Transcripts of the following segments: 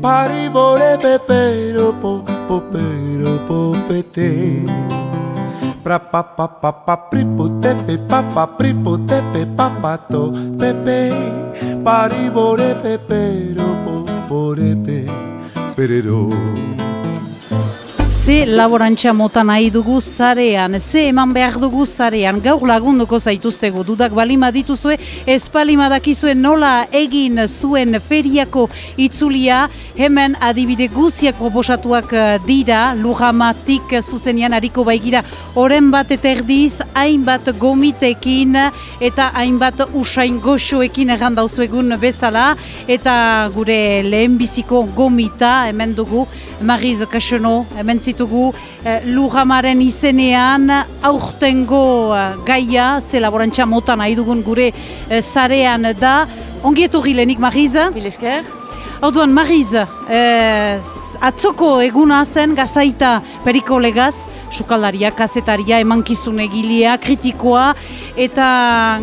Paribore pepero po popero popete. Pra pa pa pa pa pripo tepe pa pa pripo tepe pa pa to pepe. Paribore pepero po porepe perero ze laborantza mota nahi dugu zarean, ze eman behar dugu zarean, gaur lagunduko zaituztegu, dudak balima dituzue, ez balima dakizue nola egin zuen feriako itzulia, hemen adibide guziak proposatuak eh, dira, lujamatik zuzenian hariko baigira, oren bat eterdiz, hainbat gomitekin, eta hainbat usain goxoekin errandauzuegun bezala, eta gure lehenbiziko gomita, hemen dugu, Mariz Kaxono, hemen ditugu eh, Lujamaren izenean aurtengo eh, gaia, ze laborantza mota nahi dugun gure eh, zarean da. Ongi etorri lehenik, Mariz? Bilesker. Orduan, Mariz, eh, atzoko eguna zen gazaita periko legaz, sukaldaria, kazetaria, emankizun egilea, kritikoa, eta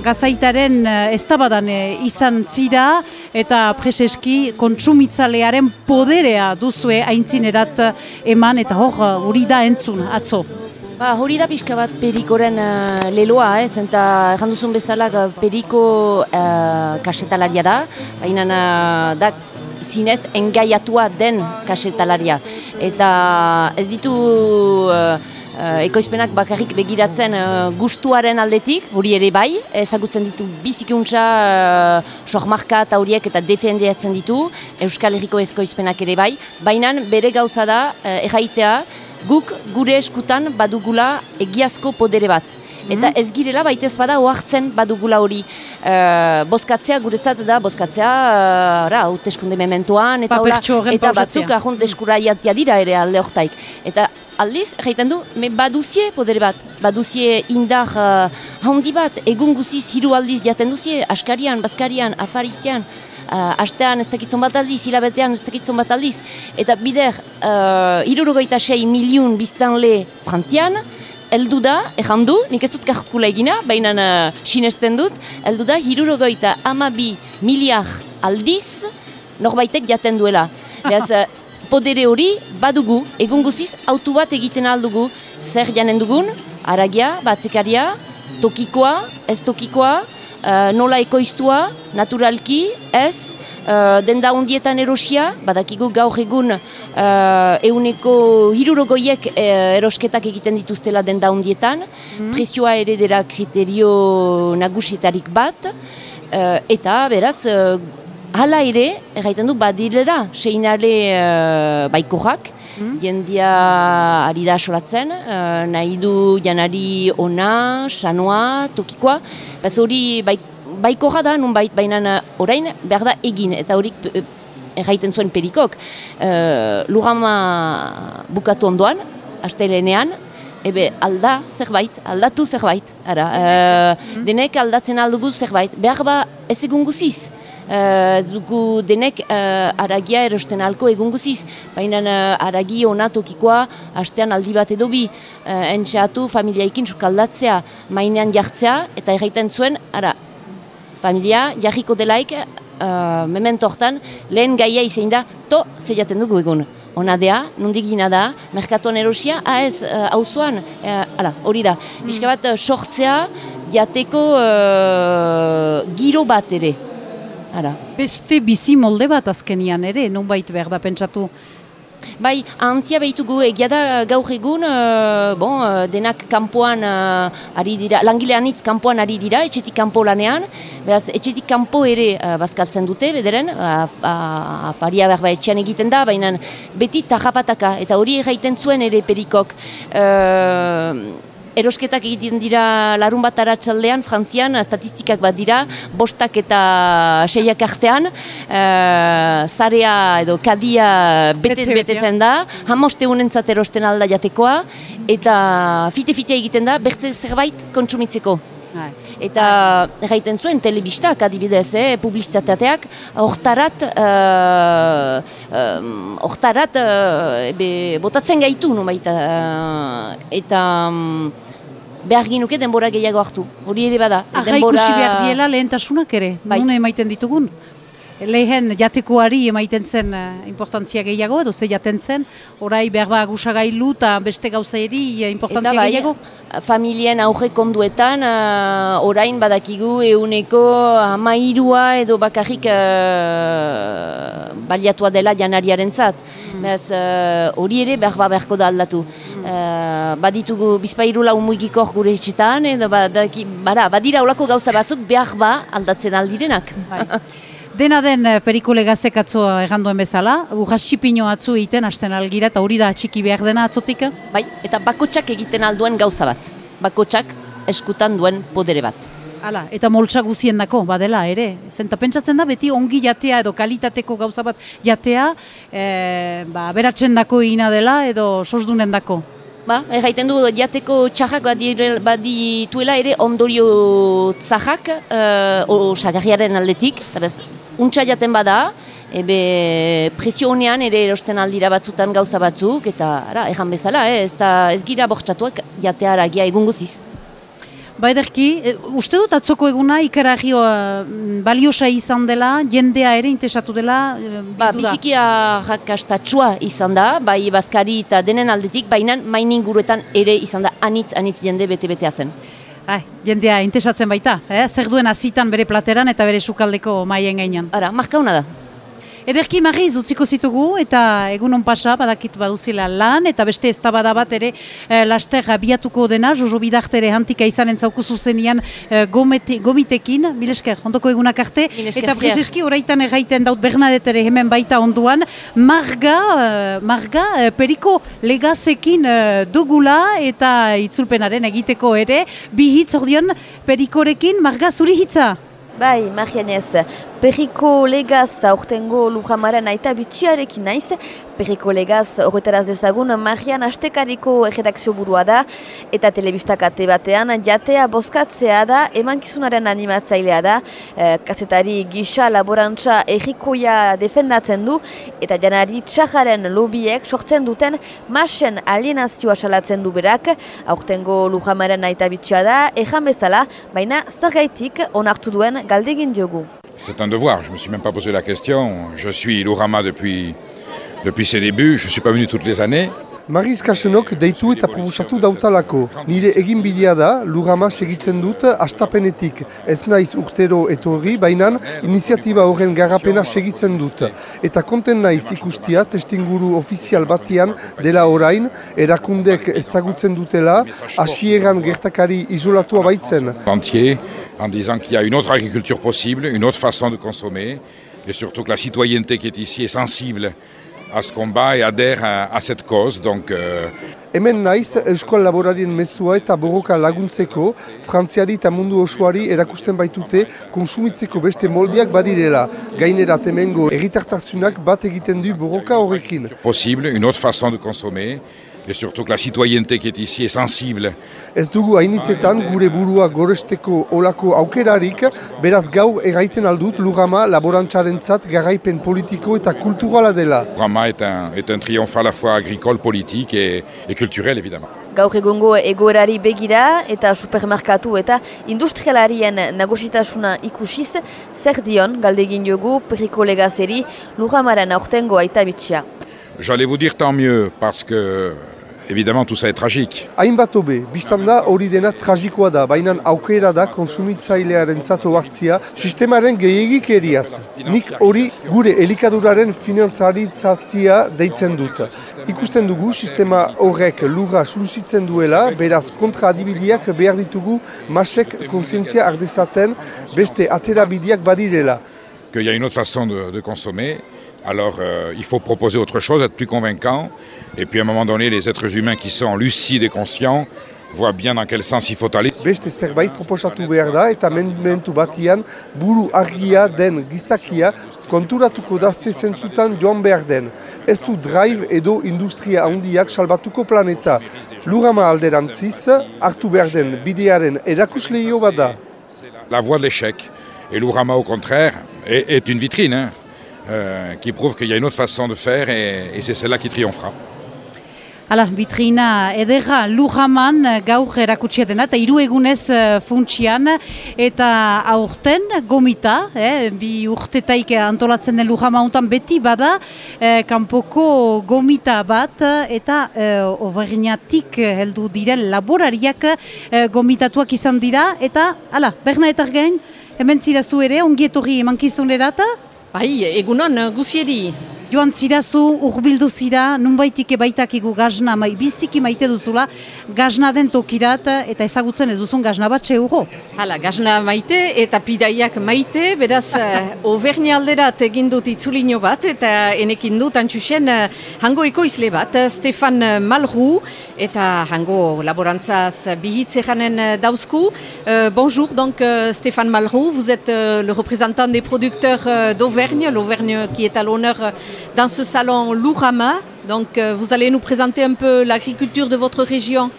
gazaitaren eh, eztabadan eh, izan zira, eta preseski kontsumitzalearen poderea duzue aintzinerat eman, eta hor, hori da entzun, atzo. Ba, hori da pixka bat perikoren uh, leloa, ez, eta erran duzun bezala periko uh, kasetalaria da, baina uh, da zinez engaiatua den kasetalaria. Eta ez ditu uh, uh, ekoizpenak bakarrik begiratzen uh, gustuaren aldetik, hori ere bai, ezagutzen ditu bizikuntza, sohmarka eta horiek eta defendiatzen ditu, Euskal Herriko ekoizpenak ere bai, baina bere gauza da, erraitea, guk gure eskutan badugula egiazko podere bat. Eta mhm. ez girela baita ez bada oartzen badugula hori uh, bozkatzea guretzat da bozkatzea uh, hauteskunde mementoan eta, ora, eta batzuk ahont eskura dira ere alde hortaik. Eta aldiz, jaiten du, me baduzie podere bat, baduzie indar uh, handi bat, egun guziz hiru aldiz jaten duzie, askarian, baskarian, afaritean, uh, astean ez dakitzen bat aldiz, hilabetean ez dakitzen bat aldiz, eta bider, uh, irurogeita sei miliun biztanle frantzian, eldu da, ejan du, nik ez dut kartkula egina, baina uh, sinesten dut, eldu da, hirurogeita amabi miliar aldiz, norbaitek jaten duela. Beaz, uh, podere hori badugu, egun guziz, autu bat egiten aldugu, zer janen dugun, aragia, batzekaria, tokikoa, ez tokikoa, uh, nola ekoiztua, naturalki, ez, uh, denda hundietan erosia, badakigu gaur egun uh, euneko hirurogoiek uh, erosketak egiten dituztela denda hundietan, mm. prezioa ere dira kriterio nagusietarik bat, uh, eta beraz, uh, hala ere, erraiten du, badirera, seinale uh, baikorak, Mm. Jendia ari da solatzen, uh, nahi du janari ona, sanoa, tokikoa. Baz hori bai, baiko da, nun bait, baina orain behar da egin, eta horik erraiten zuen perikok. Uh, Lugama bukatu ondoan, astelenean, ebe alda zerbait, aldatu zerbait. Ara, uh, denek aldatzen aldugu zerbait, behar ba ez egun guziz. Uh, ez dugu denek uh, aragia erosten alko egun guziz, baina uh, aragi onatokikoa hastean aldi bat edo bi uh, entxeatu familiaikin sukaldatzea mainean jartzea eta erraiten zuen, ara, familia jarriko delaik uh, memento hortan lehen gaia izan da to zeiaten dugu egun. Ona dea, nondik gina da, merkatuan erosia, ah ez, hau uh, zuan, uh, hori da. Mm. bat, uh, sortzea, jateko uh, giro bat ere. Ara. Beste bizi molde bat azkenian ere, non bait behar da pentsatu Bai, antzia behitugu egia da gaur egun, uh, bon, uh, denak kanpoan uh, ari dira, langilean hitz kanpoan ari dira, etxetik kanpo lanean, behaz, etxetik kanpo ere bazkaltzen dute, bederen, afaria behar etxean egiten da, baina beti tajapataka, eta hori egiten zuen ere perikok erosketak egiten dira larun bat aratsaldean frantzian, statistikak bat dira, bostak eta seiak artean, uh, zarea edo kadia betez betetzen da, hamoste honentzat erosten alda jatekoa, eta fite-fite egiten da, bertze zerbait kontsumitzeko. Bai. Eta erraiten zuen telebistak adibidez, eh, publizitateak, hortarat, uh, hortarat uh, botatzen gaitu, no baita. eta um, behar ginuke denbora gehiago hartu. Hori ere bada. Arra ikusi behar diela lehentasunak ere, bai. nuna emaiten ditugun? Lehen jatekoari emaiten zen uh, importantzia gehiago, edo ze jaten zen, orai behar ba gusagailu eta beste gauza eri uh, importantzia Eta bai, gehiago? familien auge konduetan, uh, orain badakigu euneko amairua edo bakarrik uh, baliatua dela janariaren zat. Uh, hori ere behar ba beharko da aldatu. Uh, baditugu bizpairu lau muigikor gure hitxetan, edo badaki, bada, badira olako gauza batzuk behar ba aldatzen aldirenak. Bai. Dena den eh, perikole gazek atzoa erranduen bezala, urrasipino atzu egiten hasten algira eta hori da txiki behar dena atzotik? Bai, eta bakotsak egiten alduen gauza bat. Bakotsak eskutan duen podere bat. Hala, eta moltsa guzien dako, badela ere. Zenta pentsatzen da beti ongi jatea edo kalitateko gauza bat jatea, e, ba, beratzen dako ina dela edo sosdunen dako. Ba, erraiten du jateko txarrak badire- badituela ere ondorio tzahak uh, osagarriaren aldetik, eta bez, untxa jaten bada, ebe presio honean ere erosten aldira batzutan gauza batzuk, eta ara, erran bezala, eh, ez, da, ez gira bortxatuak jateara gia egun guziz. Ba ederki, e, uste dut atzoko eguna ikaragio uh, baliosa izan dela, jendea ere interesatu dela, e, Ba, bildu da. biziki arrakastatsua izan da, bai bazkari eta denen aldetik, baina mainin guruetan ere izan da anitz, anitz jende bete-betea zen. Ai, jendea interesatzen baita, eh? zer duen azitan bere plateran eta bere sukaldeko maien gainean. Ara, hona da. Ederki Mariz utziko zitugu eta egunon pasa badakit baduzila lan eta beste ez bat ere eh, laster abiatuko dena, Jojo Bidarte hantika izanen zauku zuzenian eh, gomete, gomitekin, milesker, ondoko egunak arte, Milesker, eta prezeski horaitan erraiten daut Bernadette ere hemen baita onduan, marga, eh, marga periko legazekin dugula eta itzulpenaren egiteko ere, bi hitz ordion perikorekin, marga zuri hitza? Bai, Marianez, perriko legaz aurtengo lujamaren aita bitxiarekin naiz, perriko legaz horretaraz dezagun Marian Astekariko erredakzio burua da, eta telebistak ate batean jatea bozkatzea da, emankizunaren animatzailea da, eh, kazetari gisa laborantza errikoia defendatzen du, eta janari txajaren lobiek sortzen duten masen alienazioa salatzen du berak, aurtengo lujamaren aita bitxia da, ejan bezala, baina zergaitik onartu duen galdegin diogu. C'est un devoir, je ne me suis même pas posé la question. Je suis Lourama depuis, depuis ses débuts, je ne suis pas venu toutes les années. Mariz Kasenok deitu eta proposatu dautalako. Nire egin bidea da, lurama segitzen dut astapenetik. Ez naiz urtero etorri, bainan iniziatiba horren garapena segitzen dut. Eta konten naiz ikustia testinguru ofizial batian dela orain, erakundek ezagutzen dutela, hasieran gertakari isolatua baitzen. Entier, en disant qu'il y a une autre agriculture possible, une autre façon de consommer, et surtout que la citoyenneté qui est ici est sensible à ce combat et adhère à, à cette cause. Donc, euh, Hemen naiz Euskal Laborarien mezua eta borroka laguntzeko, frantziari eta mundu osoari erakusten baitute konsumitzeko beste moldiak badirela. Gainera temengo erritartasunak bat egiten du borroka horrekin. possible, une autre façon de consommer, et surtout que la citoyenneté qui est ici est sensible Ez dugu hainitzetan gure burua goresteko olako aukerarik, beraz gaur erraiten aldut lugama laborantzarentzat garaipen politiko eta kulturala dela. Rama est un, est un triomphe à la fois agricole, politique et, et culturel, évidemment. Gaur egongo egoerari begira eta supermerkatu eta industrialarien nagositasuna ikusiz, zer dion galdegin diogu perriko legazeri lujamaren aurtengo aita bitxia? J'allais vous dire tant mieux, parce que, évidemment, tout ça est tragique. Hainbat hobe, biztan da hori dena tragikoa da, baina aukera da konsumitzailearen zato hartzia sistemaren gehiagik eriaz. Nik hori gure elikaduraren finantzaritzatzia deitzen dut. Ikusten dugu sistema horrek lurra sunsitzen duela, beraz kontra adibideak behar ditugu masek konsientzia ardezaten beste aterabideak badirela. qu'il y a une autre façon de, de consommer. Alors euh, il faut proposer autre chose, être plus convaincant. Et puis à un moment donné, les êtres humains qui sont lucides et conscients voient bien dans quel sens il faut aller. Beste zerbait proposatu behar da eta mentu batian buru argia den gizakia konturatuko da ze zentzutan joan behar den. Ez du drive edo industria handiak salbatuko planeta. Lurama alderantziz, hartu behar den bidearen erakusleio bat da. La voie de l'échec. Et l'Ourama, au contraire, est, est une vitrine hein, qui prouve qu'il y a une autre façon de faire et, et c'est celle-là qui triomphera. Hala, vitrina ederra lujaman eh, gaur erakutsiatena eta hiru egunez uh, funtsian eta aurten gomita, eh, bi urtetaik antolatzen den lujama untan beti bada eh, kanpoko gomita bat eta eh, obernatik heldu diren laborariak eh, gomitatuak izan dira eta hala, berna eta gain, hemen zirazu ere, ongietorri emankizunerat? Bai, egunon, guzieri. Joan zirazu, urbildu zira, nunbaitik baitakigu gazna, mai, biziki maite duzula, gazna den tokirat eta ezagutzen ez duzun gazna bat txeuro. Hala, gazna maite eta pidaiak maite, beraz, uh, alderat egin dut itzulino bat eta enekin dut antxusen uh, hango ekoizle bat, Stefan Malru, eta hango laborantzaz bihitze janen dauzku. Uh, bonjour, donc, Stéphane Malrou, vous êtes le représentant des producteurs d'Auvergne, l'Auvergne qui est à l'honneur dans ce salon Lourama. Donc, euh, vous allez nous présenter un peu l'agriculture de votre région.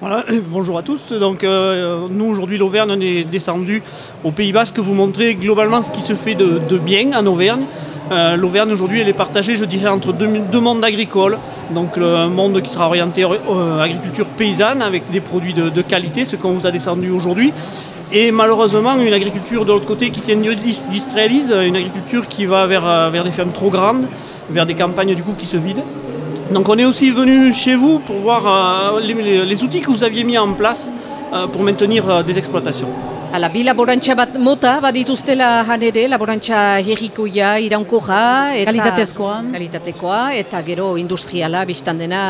Voilà, bonjour à tous. Donc, euh, nous aujourd'hui, l'Auvergne, on est descendu au Pays Basque. Vous montrer globalement ce qui se fait de, bien en Auvergne. Euh, L'Auvergne aujourd'hui, elle est partagée, je dirais, entre deux, mondes agricoles. Donc, un monde qui sera orienté agriculture paysanne avec des produits de, de qualité, ce qu'on vous a descendu aujourd'hui. Et malheureusement, une agriculture de l'autre côté qui s'industrialise, une agriculture qui va vers, euh, vers des fermes trop grandes, vers des campagnes du coup qui se vident. Donc on est aussi venu chez vous pour voir euh, les, les, outils que vous aviez mis en place euh, pour maintenir euh, des exploitations. Ala, bi laborantza bat mota badituztela han ere, laborantza herrikoia iraunkorra, eta kalitatezkoa, kalitatekoa, eta gero industriala biztan dena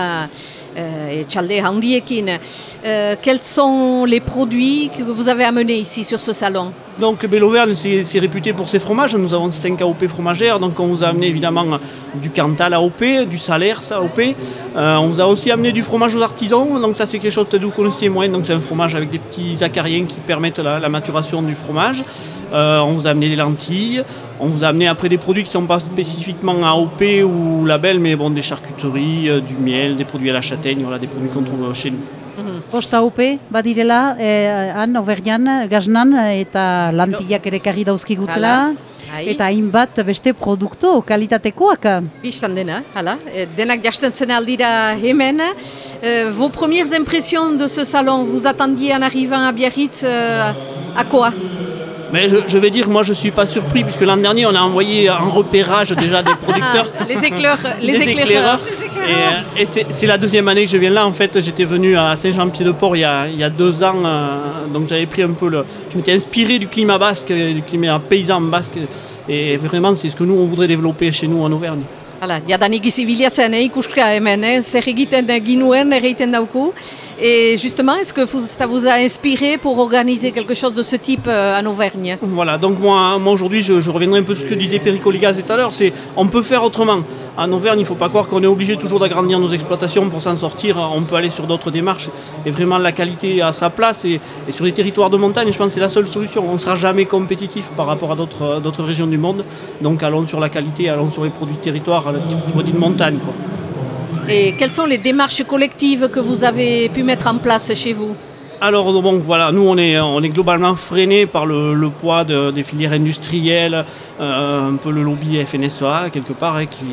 euh, etxalde handiekin. Euh, quels sont les produits que vous avez amenés ici sur ce salon Donc Belauvergne, c'est réputé pour ses fromages. Nous avons 5 AOP fromagères. Donc on vous a amené évidemment du Cantal AOP, du Salers AOP. Euh, on vous a aussi amené du fromage aux artisans. Donc ça c'est quelque chose que vous connaissez moins. Donc c'est un fromage avec des petits acariens qui permettent la, maturation du fromage. Euh, on vous a amené des lentilles. On vous a amené après des produits qui ne sont pas spécifiquement AOP ou label, mais bon, des charcuteries, euh, du miel, des produits à la châtaigne, voilà, des produits qu'on trouve chez nous. Posta UP badirela, eh, han, oberdian, gaznan, eta lantillak ere karri dauzkigutela. Eta hainbat beste produktu kalitatekoak. Bistan dena, hala. Eh, denak jastentzen aldira hemen. Euh, vos premières impressions de ce salon, vous attendiez en arrivant à Biarritz euh, à quoi? Mais je, vais dire, moi je suis pas surpris puisque l'an dernier on a envoyé en repérage déjà des producteurs. Ah, les éclaireurs. Les éclaireurs. Et, c'est la deuxième année que je viens là. En fait, j'étais venu à Saint-Jean-Pied-de-Port il, y a deux ans. Euh, donc j'avais pris un peu le. Je m'étais inspiré du climat basque, du climat paysan basque. Et vraiment, c'est ce que nous on voudrait développer chez nous en Auvergne. Hala, jadanik izibiliatzen, eh, ikuska hemen, eh, zer egiten ginuen, erreiten dauku. Et justement, est-ce que ça vous a inspiré pour organiser quelque chose de ce type euh, en Auvergne? Voilà, donc moi, aujourd'hui, je, reviendrai un peu sur ce que disait Perico Ligaz tout à l'heure, c'est on peut faire autrement. En Auvergne, il ne faut pas croire qu'on est obligé toujours d'agrandir nos exploitations pour s'en sortir. On peut aller sur d'autres démarches. Et vraiment, la qualité à sa place. Et, sur les territoires de montagne, je pense que c'est la seule solution. On ne sera jamais compétitif par rapport à d'autres régions du monde. Donc allons sur la qualité, allons sur les produits de territoire, les produits de montagne. Et quelles sont les démarches collectives que vous avez pu mettre en place chez vous alors bon, voilà, nous on est, on est globalement freiné par le, poids des filières industrielles, euh, un peu le lobby FNSEA quelque part, hein, qui,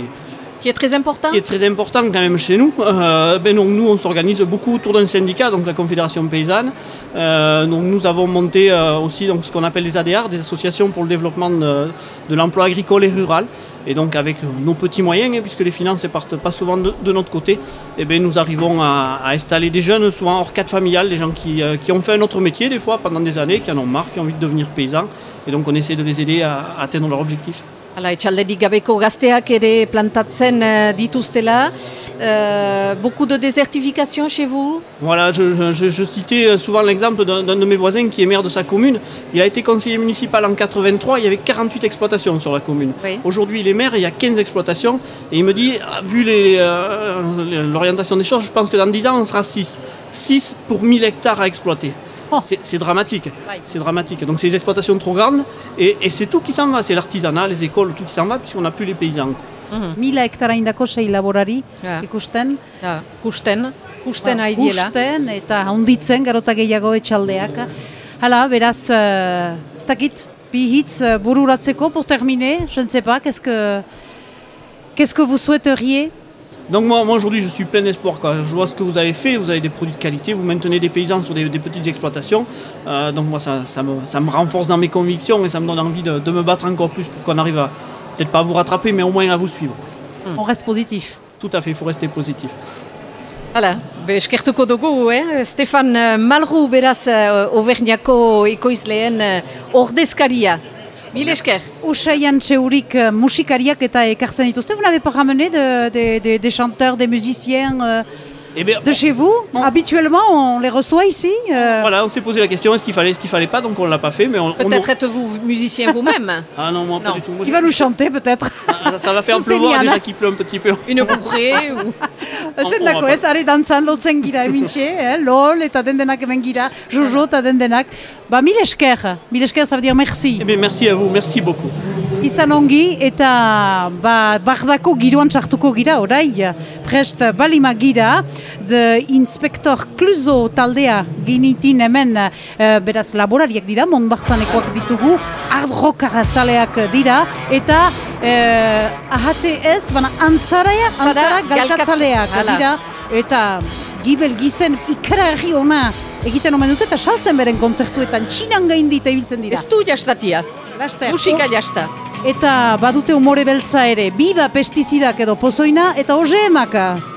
qui est très important Qui est très important quand même chez nous. Euh, ben donc, nous, on s'organise beaucoup autour d'un syndicat, donc la Confédération Paysanne. Euh, donc, nous avons monté euh, aussi donc, ce qu'on appelle les ADR, des associations pour le développement de, l'emploi agricole et rural. Et donc avec nos petits moyens, hein, puisque les finances ne partent pas souvent de, notre côté, eh ben, nous arrivons à, installer des jeunes, souvent hors cadre familial, des gens qui, qui, ont fait un autre métier des fois pendant des années, qui en ont marre, qui ont envie de devenir paysans. Et donc on essaie de les aider à atteindre leur objectif. Hala, etxalderik gabeko gazteak ere plantatzen uh, dituztela. Euh, beaucoup de désertification chez vous? Voilà, je, je, je citais euh, souvent l'exemple d'un de mes voisins qui est maire de sa commune. Il a été conseiller municipal en 83, il y avait 48 exploitations sur la commune. Oui. Aujourd'hui, il est maire, il y a 15 exploitations. Et il me dit, ah, vu euh, l'orientation des choses, je pense que dans 10 ans, on sera 6. 6 pour 1000 hectares à exploiter. C'est dramatique. C'est dramatique. Donc c'est des exploitations trop grandes et, et c'est tout qui s'en va. C'est l'artisanat, les écoles, tout qui s'en va puisqu'on n'a plus les paysans. Mm -hmm. Mila hektara indako sei laborari ja. ikusten. Ja. Kusten. Kusten ari diela. Kusten eta handitzen garota gehiago etxaldeak. Hala, beraz, uh, ez dakit, bi hitz uh, bururatzeko, pour terminer, je ne sais pas, qu'est-ce que, qu'est-ce que vous souhaiteriez? Donc moi, moi aujourd'hui je suis plein d'espoir. Je vois ce que vous avez fait, vous avez des produits de qualité, vous maintenez des paysans sur des, des petites exploitations. Euh, donc moi ça, ça me, ça me renforce dans mes convictions et ça me donne envie de, de me battre encore plus pour qu'on arrive à, peut-être pas à vous rattraper, mais au moins à vous suivre. On reste positif. Tout à fait, il faut rester positif. Hala, be eskertuko dugu, eh? Stefan eh, Malru beraz eh, Auvergnako ekoizleen ordezkaria. Mil esker. Usaian txeurik euh, musikariak eta ekartzen dituzte. Vous n'avez pas ramené de, de, de- des chanteurs, des musiciens euh, Eh bien, de chez vous on- Habituellement, on les reçoit ici euh, voilà, on s'est posé la question est-ce qu'il fallait, ce qu'il fallait pas, donc on l'a pas fait, mais on. on- Peut-être êtes-vous musicien vous-même Ah non, moi pas Non. du tout. Moi, Il va nous chanter peut-être. Ah, ça va faire pleuvoir déjà hein. qu'il pleut un petit peu. Une bourrée ou... On dako ez, are dantzan lotzen gira emintxe, eh? lol eta den denak hemen gira, jojo eta den denak. Ba, mil esker, mil esker, ça veut dire merci. Eh bien, merci à vous, merci beaucoup. Izan ongi eta ba, bardako giroan sartuko gira orai, prest balima gira, de inspektor Kluzo taldea ginitin hemen, eh, beraz laborariak dira, monbarzanekoak ditugu, ardrokara zaleak dira, eta eh, ahate ez, bana antzaraia, Antzara, antzara galkatz- galkatzaleak dira, eta gibel gizen ikaragarri ona egiten omen dute eta saltzen beren kontzertuetan txinan gaindit ibiltzen dira. Ez du jastatia, Laster. musika jasta. Eta badute umore beltza ere, biba pestizidak edo pozoina eta oze emaka.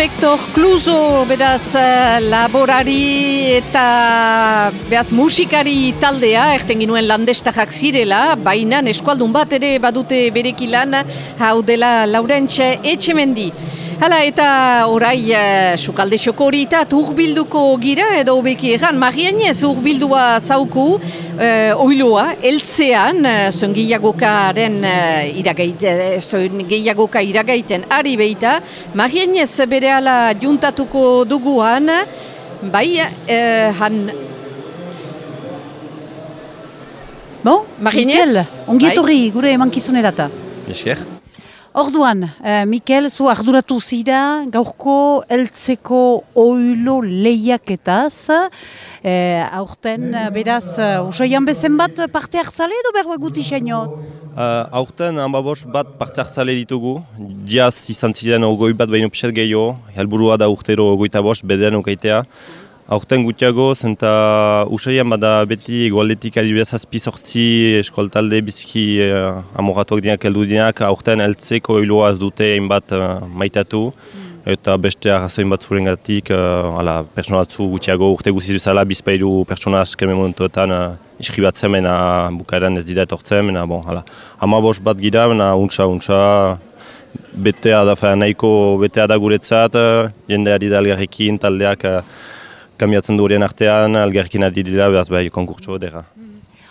Inspektor Kluzo, beraz, eh, laborari eta beraz, musikari taldea, erten ginuen landestajak zirela, baina eskualdun bat ere badute berekilan, hau dela Laurentxe Etxemendi. Hala eta orai uh, sukalde xoko urbilduko gira edo beki egan marianez urbildua zauku uh, oiloa, eltzean uh, zon gehiagokaren uh, iragait, zon gehiagoka iragaiten ari beita marianez bere ala juntatuko duguan bai uh, han Bon, Mikel, ongietorri bai. gure emankizunerata. Esker. Orduan, uh, Mikel, zu arduratu zira, gaurko eltzeko oilo lehiaketaz, uh, aurten, uh, beraz, uh, usoian bezen bat parte hartzale edo berba guti xainot? Uh, aurten, hanbabos bat parte hartzale ditugu, jaz izan ziren ogoi bat behin upset gehiago, helburua da urtero ogoita bost, beden ukaitea, Aurten gutiago, zenta usaian bada beti egualdetik adibidez azpi sortzi eskoltalde biziki eh, amoratuak dinak heldu dinak, aurten eltzeko iloa ez dute hainbat eh, maitatu. Eta beste arrazoin bat zuren gatik, uh, ala, pertsona batzu gutiago urte guziz bezala bizpailu pertsona askemen momentuetan uh, iskribatzen mena bukaeran ez dira etortzen, mena bon, ala, ama bost bat gira, mena untsa, untsa, betea da, nahiko betea da guretzat, uh, jendeari da algarrekin taldeak, uh, kamiatzen du horien artean, algerkin aldi dira, behaz bai, konkurtso dira.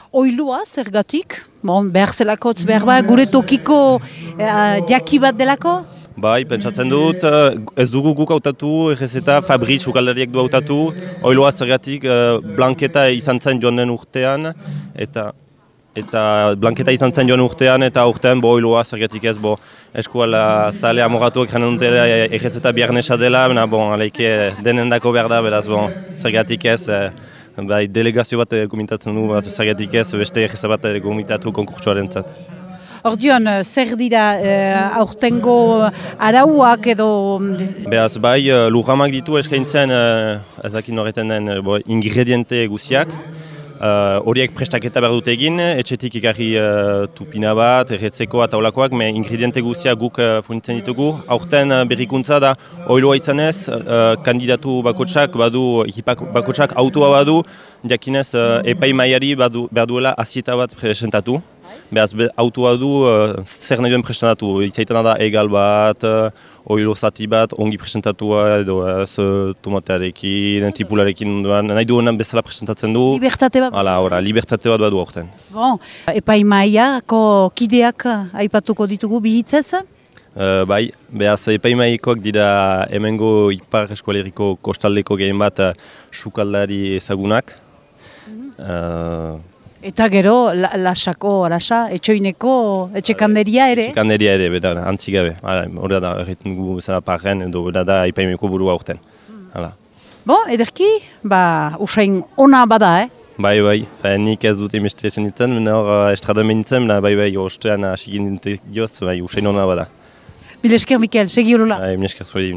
Oilua, zergatik? Bon, behar zelakotz, behar ba, gure tokiko uh, jaki bat delako? Bai, pentsatzen dut, eh, ez dugu guk hautatu, errez eta Fabriz ukaldariek du hautatu, oiloa zergatik, uh, blanketa izan zen joan den urtean, eta eta blanketa izan zen joan urtean eta urtean bo oiloa zergatik ez bo eskuala zale amoratuak janen dute egez eta biarnesa dela, baina bon, aleike denen dako behar da, beraz bon, zergatik ez, eh, bai, delegazio bat gomitatzen du, zergatik ez, beste egez bat gomitatu konkurtsuaren zat. Ordion, zer dira uh, aurtengo arauak edo... Beaz, bai, lujamak ditu eskaintzen, uh, ezakin horretan den, ingrediente guziak, Uh, horiek prestaketa behar dut egin, etxetik ikarri uh, tupina bat, erretzeko eta olakoak, me ingrediente guztiak guk uh, funitzen ditugu. Aurten uh, berrikuntza da, oiloa izanez, uh, kandidatu bakotsak, badu, ekipak bakotsak autoa badu, jakinez uh, epai maiari badu, behar duela azieta bat presentatu. Beaz, be, autoa du, uh, zer nahi duen presentatu, izaiten da egal bat, oilo zati bat ongi presentatua edo ez tomatearekin, tipularekin duan, nahi duenan bezala presentatzen du. Libertate bat? Hala, ora, libertate bat badu aurten. Bon, epai kideak aipatuko ditugu bihitzez? Uh, bai, behaz epaimaikoak dira hemengo ipar eskualeriko kostaldeko gehien bat sukaldari ezagunak. Mm Eta gero, lasako, lasa, etxoineko, etxekanderia ere? Etxekanderia ere, bera, antzik gabe. Hora da, erretzen gu zara parren, edo bera da ipaimeko burua urten. Hala. Bo, ederki, ba, usain ona bada, eh? Bai, bai, ba, nik ez dut emestrezen ditzen, mena hor estrada menitzen, bai, bai, ostean asigin dintek joz, bai, usain ona bada. Milesker, Mikel, segi horola. Bai, milesker, zure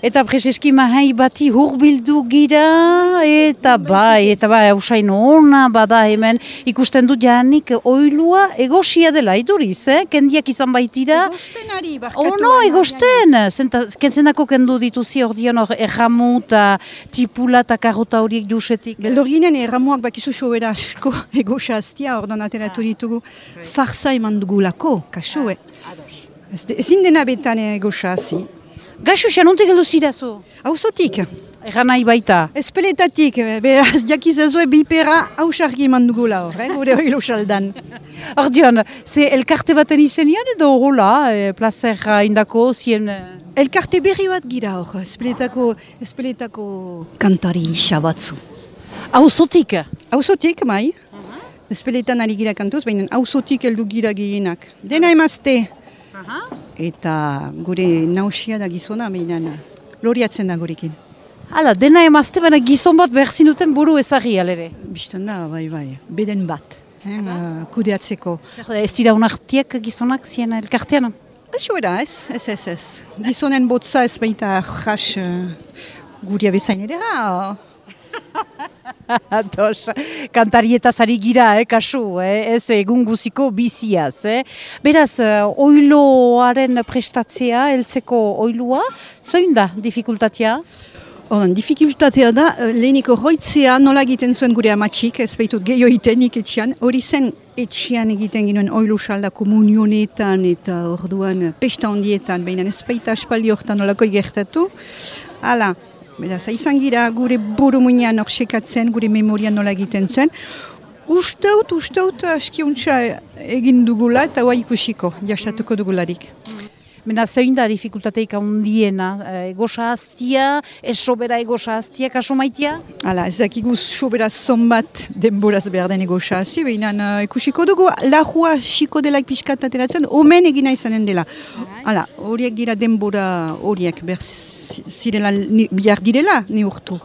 Eta prezeski mahai bati hurbildu gira, eta bai, eta bai, hausain ona bada hemen, ikusten dut janik oilua egosia dela, iduriz, eh? kendiak izan baitira. Egosten ari, barkatu. Ono, egosten, kentzendako kendu dituzi hor dion hor erramu eta tipula eta karota horiek jusetik. Beldor ginen erramuak bakizu sobera asko egosa aztia, hor donateratu ditugu, farsa eman dugulako, kaso, eh? Ezin dena betan egosa hazi. Gaxo, xanuntik heldu zirazu? Hauzotik. Egan nahi baita? Espeletatik, beraz, jakiz ezue bipera hausarki eman dugula hor, eh? gure hori losaldan. Ordion, ze elkarte baten izenian edo hola, e, placer indako, zien... Elkarte berri bat gira hor, espeletako, espeletako kantari isa batzu. Hauzotik? Hauzotik, mai. Uh -huh. Espeletan ari gira kantuz, baina hauzotik heldu gira gehienak. Dena emazte. Eta gure nausia da gizona, behinan loriatzen da gurekin. Hala, dena emazte, baina gizon bat behar zinuten buru ezagri alere. Bistan da, bai, bai, beden bat, eh, uh, kudeatzeko. Ez dira unartiek gizonak zien elkartean? Ez joera, ez, ez, ez, ez. Gizonen botza ez baita jas uh, guria bezain edera. Ados, kantarietaz ari gira, eh, kasu, eh, ez egun guziko biziaz. Eh. Beraz, eh, oiloaren prestatzea, heltzeko oilua, zoin da dificultatea? Oran, dificultatea da, eh, leheniko hoitzea nola egiten zuen gure amatxik, ez baitut gehiago itenik etxian, hori zen etxian egiten ginoen oilu salda komunionetan eta orduan pesta ondietan, baina ez baita aspaldi hortan nolako gertatu. Hala, beraz, izan gira gure buru muinean gure memoria nola egiten zen. Usteut, usteut, askiuntza egin dugula eta hoa ikusiko, jastatuko dugularik. Mena zein da dificultateik handiena, eh, egosa hastia, esobera egosa hastia, kaso maitia? Hala, ez dakigu sobera zonbat denboraz behar den egosa hasi, behinan uh, ikusiko dugu, lahua xiko delaik pixkat ateratzen, omen egina izanen dela. Hala, horiek dira denbora horiek, behar zi- zirela, ni, bihar direla, ni urtu.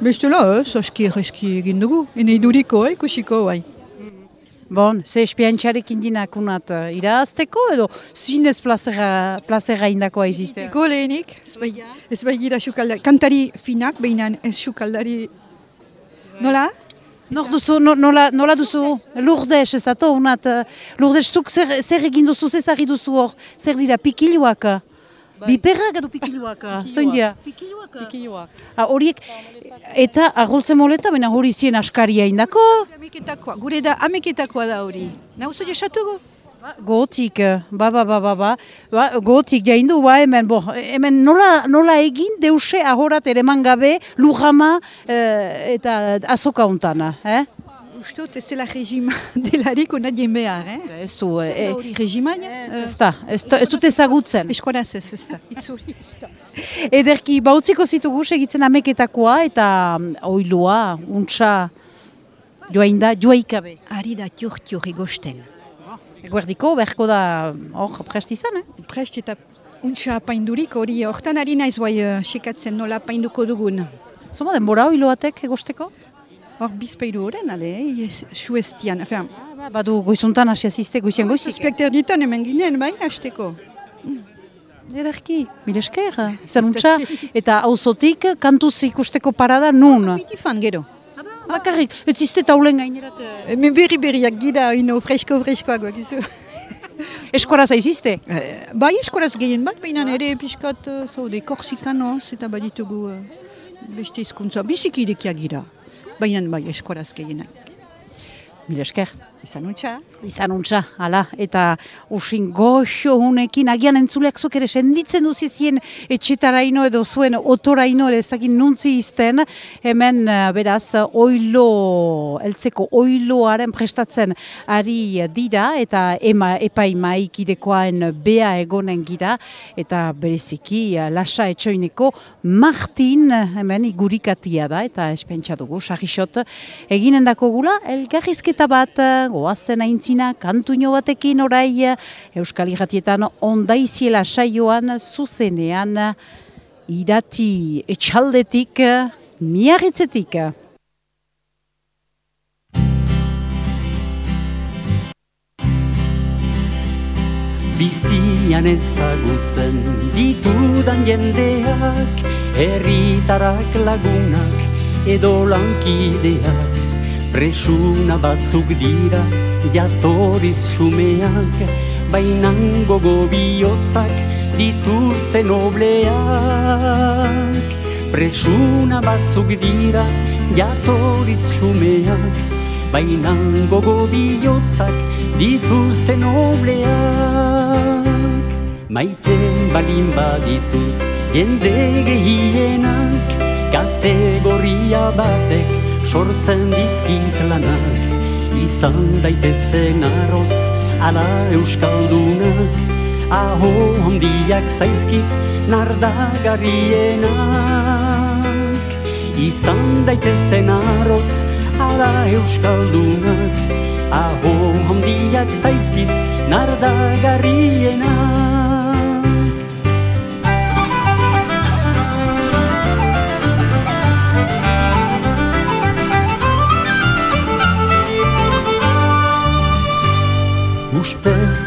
Bestela, ez, aski eski egin dugu, ene iduriko, eh, ikusiko, bai. Bon, ze espiantxarekin dinakunat uh, irazteko edo zinez plazera, plazera indakoa izizte? Eko lehenik, ez bai, ez bai gira xukaldari, kantari finak, behinan ez xukaldari, nola? Nor duzu, no, nola, nola duzu, lurdes ez ato, unat, uh, lurdes zuk zer, zer egin duzu, zer duzu hor, zer dira, pikiluak? Biperrak edo pikiluak? Zoin dira? Pikiluak. Pikiluak. Ah, horiek, eta agoltzen moleta, baina hori zien askaria indako? Ameketakoa, gure da ameketakoa da hori. Nauzu jasatugu? Gotik, eh, ba, ba, ba, ba, ba, ba gotik jaindu, ba, hemen, bo, hemen nola, nola egin deuse ahorat ere gabe lujama eh, eta azoka untana, eh? Ustot ez zela regima delarik ona behar, eh? Ez du, eh, regima, ez da, ez, da- ez dut ezagutzen. Eskoraz ez, ez da. Itzuri. Ederki, bautziko zitugu segitzen ameketakoa eta mm, oilua, untxa, joain da, joaikabe. Ari da tiur-tiur egosten. Eguerdiko, berko da, hor, prest izan, eh? Prest eta untxa apaindurik hori hortan ari naiz bai uh, sekatzen nola apainduko dugun. Zoma denbora oiloatek egosteko? Hor bizpeiru horren, ale, eh, suestian. Enfin, Ba, badu goizuntan hasi azizte, goizien goizik. Spekter ditan hemen ginen, bai, hasteko. Ederki, mil esker, izan untxa, eta auzotik kantuz ikusteko parada nun. Bitifan gero. Bakarrik, ez izte taulen gainerat. eh, Hemen berri berriak gira, ino, fresko-freskoak, gizu. Eskoraz aizizte? Eh, bai, eskoraz gehien bat, baina ere pixkat, uh, zaude, korsikanoz, eta baditugu beste hizkuntza biziki irekiak gira. Baina bai, eskoraz gehienak. Mil esker. Izan untxa. Izan untxa, hala, eta usin goxo hunekin, agian entzuleak zuek ere senditzen duzizien etxetaraino edo zuen otoraino ere ezakin nuntzi izten, hemen eh, beraz oilo, eltzeko oiloaren prestatzen ari dira, eta ema, epai maikidekoaen bea egonen gira, eta bereziki eh, lasa etxoineko Martin hemen igurikatia da, eta espentsa dugu, sarrixot, eginen dako gula, elgarrizketa bat, eh, goazen aintzina, kantuño batekin orai, Euskal Irratietan ondaiziela saioan, zuzenean, irati etxaldetik, miarritzetik. Bizian ezagutzen ditudan jendeak Herritarak lagunak edo lankideak Presuna batzuk dira jatoriz xumeak Bainan gogo bihotzak dituzte nobleak. Presuna batzuk dira jatoriz xumeak Bainan gogo bihotzak dituzte nobleak. Maiten balin baditut jende gehienak Kategoria batek sortzen dizkit lanak Izan daitezen arrotz ala euskaldunak. Aho handiak zaizkit nardagarrienak Izan daitezen arrotz ala euskaldunak. Aho handiak zaizkit nardagarrienak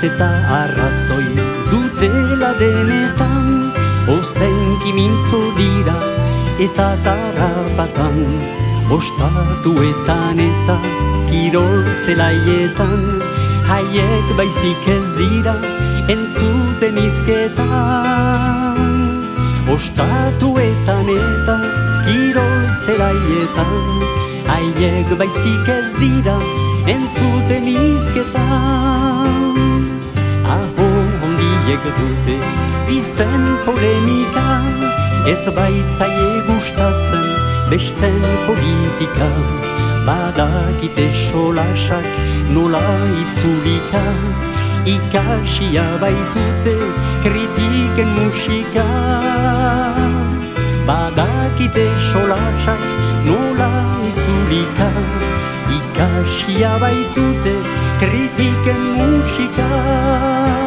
eta arrazoi dutela denetan. Ozenki mintzo dira eta tarapatan Ostatuetan eta kirol zelaietan. Haiek baizik ez dira entzuten izketan Ostatuetan eta kirol zelaietan. Haiek baizik ez dira entzuten izketan hondiek dute bizten polemika. Ez baitzaie gustatzen besten politika. Badakite solasak nola itzulika. Ikasia baitute kritiken musika. Badakite solasak nola itzulika. Ikasia baitute kritiken musika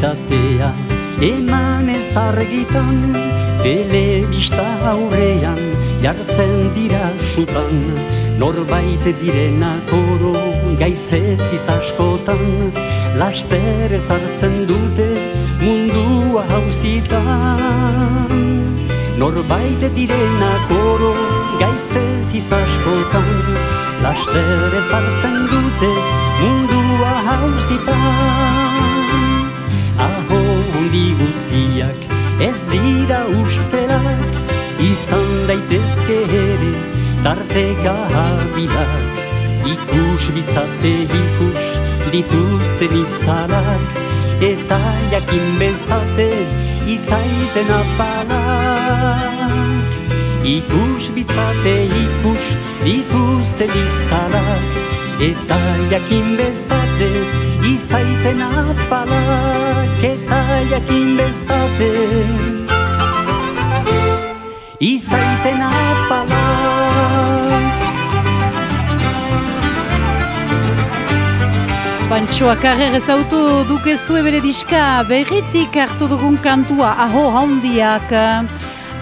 Beren jakitatea eman ez argitan Telebista aurrean jartzen dira sutan. Norbait direnak oro gaitzez askotan Laster ezartzen dute mundua hauzitan Norbait direnak oro gaitzez askotan Laster ezartzen dute mundua hauzitan Aho hondi guziak ez dira ustelak Izan daitezke ere tarteka habilak Ikus bitzate ikus dituzten itzalak Eta jakin bezate izaiten apalak Ikus bitzate ikus dituzten itzalak Eta jakin bezate izaiten apalak Eta jakin bezate izaiten apalak Pantxoak arrer ezautu dukezue bere diska berritik hartu dugun kantua aho haundiak.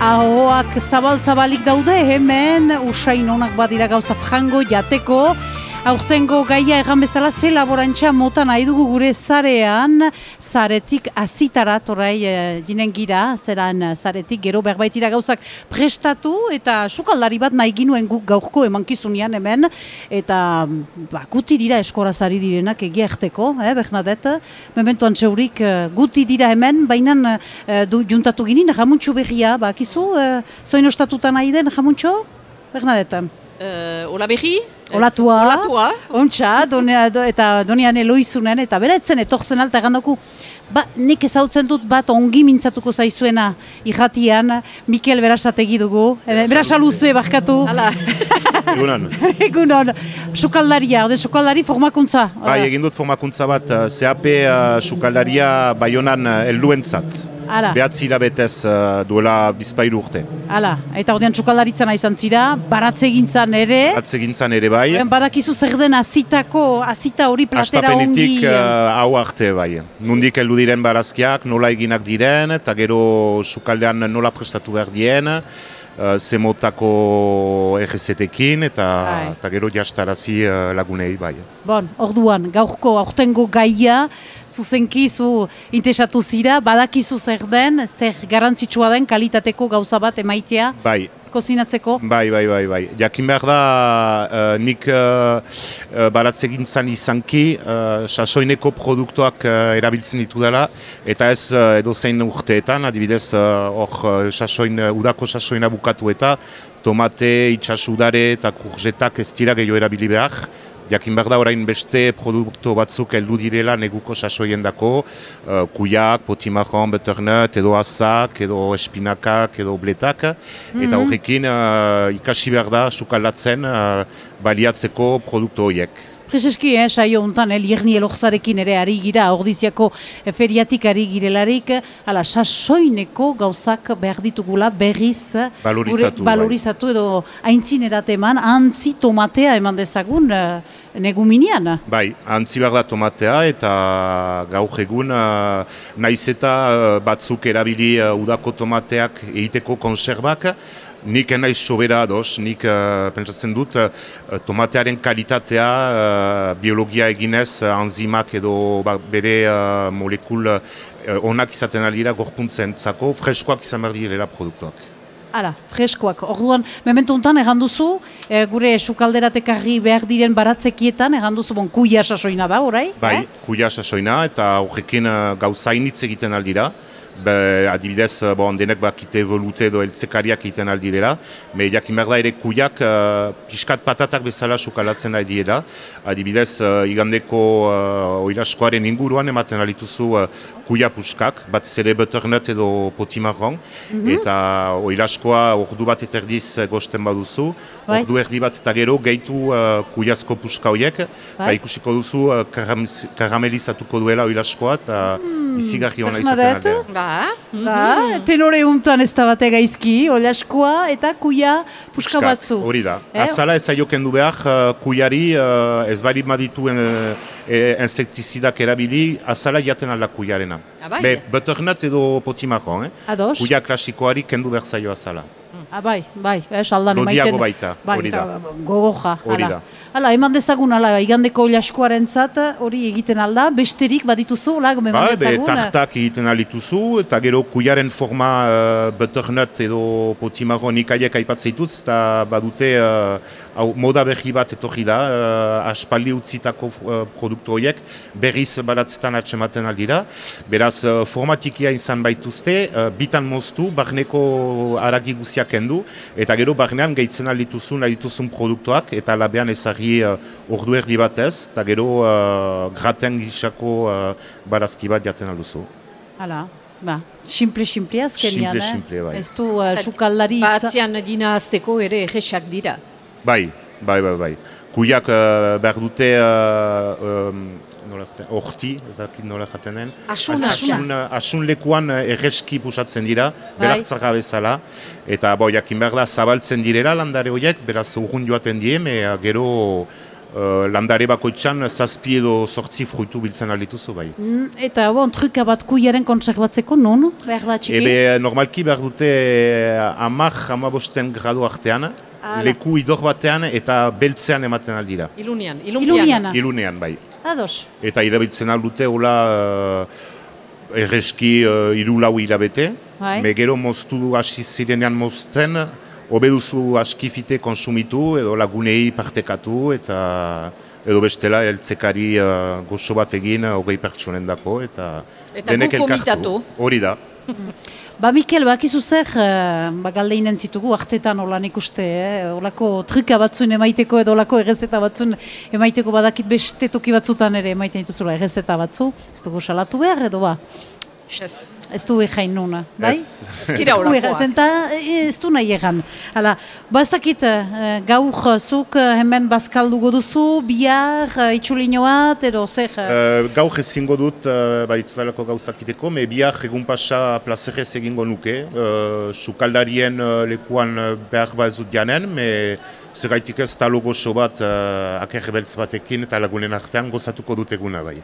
Ahoak zabal-zabalik daude hemen, usain onak badira gauza frango jateko. Aurtengo gaia erran bezala ze laborantza mota nahi dugu gure zarean, zaretik azitarat orai e, ginen gira, zeran zaretik gero berbaitira gauzak prestatu eta sukaldari bat nahi ginuen guk gaurko emankizunean hemen, eta ba, guti dira eskorazari direnak egiarteko, eh, Bernadette? Mementuan txeurik guti dira hemen, baina e, du, juntatu ginen, jamuntxo berria, bakizu, e, zoin ostatuta nahi den jamuntxo? Bernadette? Uh, ola berri? Olatua, Olatua. ontsa, donia, do, eta donian eloizunen, eta beretzen etortzen alta egandoku, ba, nik ezautzen dut bat ongi mintzatuko zaizuena irratian, Mikel Berasategi dugu, eh, Berasa luze barkatu. Hala. Egunon. Egunon, sukaldaria, ode sukaldari formakuntza. Bai, egin dut formakuntza bat, uh, CAP uh, sukaldaria baionan uh, helduentzat. Hala. Behatzi hilabetez uh, duela bizpairu urte. Hala, eta ordean sukaldaritzan izan zira, baratze gintzan ere. Baratze gintzan ere bai. Badakizu zer den azitako, azita hori platera ongi. Astapenetik uh, hau arte bai. Nundik heldu diren barazkiak, nola eginak diren, eta gero sukaldean nola prestatu behar dien, uh, zemotako errezetekin, eta, Bai. eta gero jastarazi uh, lagunei bai. Bon, orduan, gaurko aurtengo gaia, zuzenki zu intesatu zira, badakizu zer den, zer garantzitsua den kalitateko gauza bat emaitea, Bai, kozinatzeko. Bai, bai, bai, bai. Jakin behar da, uh, nik uh, uh, baratzegin zan izanki, uh, sasoineko produktuak uh, erabiltzen ditu dela, eta ez uh, edozein urteetan, adibidez, uh, uh, sasoin, uh, udako sasoina bukatu eta, tomate, itxasudare eta kurjetak ez dira gehiago erabili behar. Jakin behar da orain beste produktu batzuk heldu direla neguko sasoien dako, uh, kuiak, potimarron, butternut, edo azak, edo espinakak, edo bletak. Eta horrekin uh, ikasi behar da sukaldatzen uh, baliatzeko produktu horiek. Prezeski, eh, saio honetan, eh, lierni elokzarekin ere ari gira, ordiziako eh, feriatik ari girelarik, ala, sasoineko gauzak behar ditugula berriz eh, Balorizatu, gure- balorizatu edo aintzinerat eman, antzi tomatea eman dezagun eh, neguminean. Bai, antzi behar da tomatea eta gaur egun uh, naiz eta uh, batzuk erabili uh, udako tomateak egiteko konserbak, nik enaiz sobera ados, nik uh, pentsatzen dut uh, tomatearen kalitatea uh, biologia eginez, uh, enzimak edo ba, bere uh, molekul uh, onak izaten alira gorpuntzen zako, freskoak izan behar direla produktuak. Hala, freskoak. Orduan, memento honetan egan duzu, eh, gure sukalderatekarri behar diren baratzekietan, egan duzu, bon, kuia sasoina da, orai? Bai, kuia sasoina eta horrekin uh, gauza initz egiten aldira. Be, adibidez, uh, bon, denek bakite volute edo eltzekariak egiten aldirela. Me jakin behar da ere kuiak uh, pixkat patatak bezala sukalatzen ari direla. Adibidez, uh, igandeko uh, oiraskoaren inguruan ematen alituzu uh, kuia puskak, bat zere butternut edo potimarron. Mhm. Eta oiraskoa ordu bat eta erdiz uh, gosten baduzu. Bai. Ordu erdi bat eta gero gehitu uh, kuiazko puska horiek. Eta Bai. ikusiko duzu uh, karam, karamelizatuko duela oiraskoa eta izigarri hona izaten aldea. Ba, Ba, tenore untan ez da bate gaizki, olaskoa eta kuia puska batzu. Hori da. Eh? Azala ez aioken du behar, uh, kuiari uh, ez bari badituen uh, e, insektizidak erabili, azala jaten alda kuiarena. Ah, bai? Be, butternut edo potimarron, eh? Ados. Kuia klasikoari kendu behar zaio azala. Ah, bai, bai, eh, saldan Lodiago baita, bai, hori da. Gogoja, Hori hala. da. Hala, eman dezagun, hala, igandeko olaskoaren zat, hori egiten alda, besterik badituzu, hola, eman Ba, be, dezagun. tartak egiten alituzu, eta gero kuiaren forma uh, butternut edo potimarron ikaiek aipatzen dituz, eta badute uh, hau, moda berri bat etorri da, uh, aspaldi utzitako uh, produktu horiek, berriz balatzetan atsematen aldira. Beraz, uh, formatikia izan baituzte, uh, bitan moztu, barneko aragi guziak kendu, eta gero barnean gehitzen aldituzun, aldituzun produktuak, eta labean ezagri uh, ordu erdi batez, eta gero uh, graten gisako uh, barazki bat jaten alduzu. Hala, ba, simple-simple azkenian, Simple, eh? simple, bai. Ez du uh, sukaldari... Ba, atzian dina azteko ere egesak dira. Bai, bai, bai, bai. Kuiak uh, behar dute uh, um, nola ez dakit nola jaten den. Asun, asun, asun lekuan uh, erreski pusatzen dira, Bai. belartzarra bezala. Eta bo, jakin behar da zabaltzen direla landare horiek, beraz urrun joaten diem, e, gero uh, landare bakoitzan zazpi edo sortzi fruitu biltzen aldituzu bai. Mm, eta, bon, truka bat kuiaren konserbatzeko, nun, behar da txiki? Ebe, normalki behar dute eh, amak, amabosten gradu artean, Ala. leku idor batean eta beltzean ematen aldira. Ilunian, Iluniana. Ilunean, bai. Ados. Eta irabiltzen aldute, hola, uh, erreski uh, iru lau hilabete. Bai. Me gero moztu hasi zirenean mozten, obeduzu askifite konsumitu, edo lagunei partekatu, eta edo bestela eltzekari uh, gozo bat egin uh, hogei pertsonen dako, eta, Eta denek elkartu. komitatu. Hori da. Ba, Mikel, bakizu zer, uh, ba, galdeinen zitugu, artetan holan ikuste, eh? olako truka batzun emaiteko edo olako errezeta batzun emaiteko badakit beste toki batzutan ere emaiten dituzula errezeta batzu, ez dugu salatu behar edo ba? Ez. Ez du egain nuna, bai? Ez. Ez gira horakoa. zenta eh, ez du nahi egan. Hala, ba ez dakit, eh, gaur zuk eh, hemen bazkalduko duzu, bihar, uh, itxulino bat, edo zer... eh, Uh, gaur ezingo dut, uh, baditutalako gauzakiteko, me biak egun pasa plazerez egingo nuke. Uh, sukaldarien uh, lekuan behar bat ez dut janen, me zergaitik ez talo gozo bat uh, akerre beltz batekin eta lagunen artean gozatuko dut eguna bai.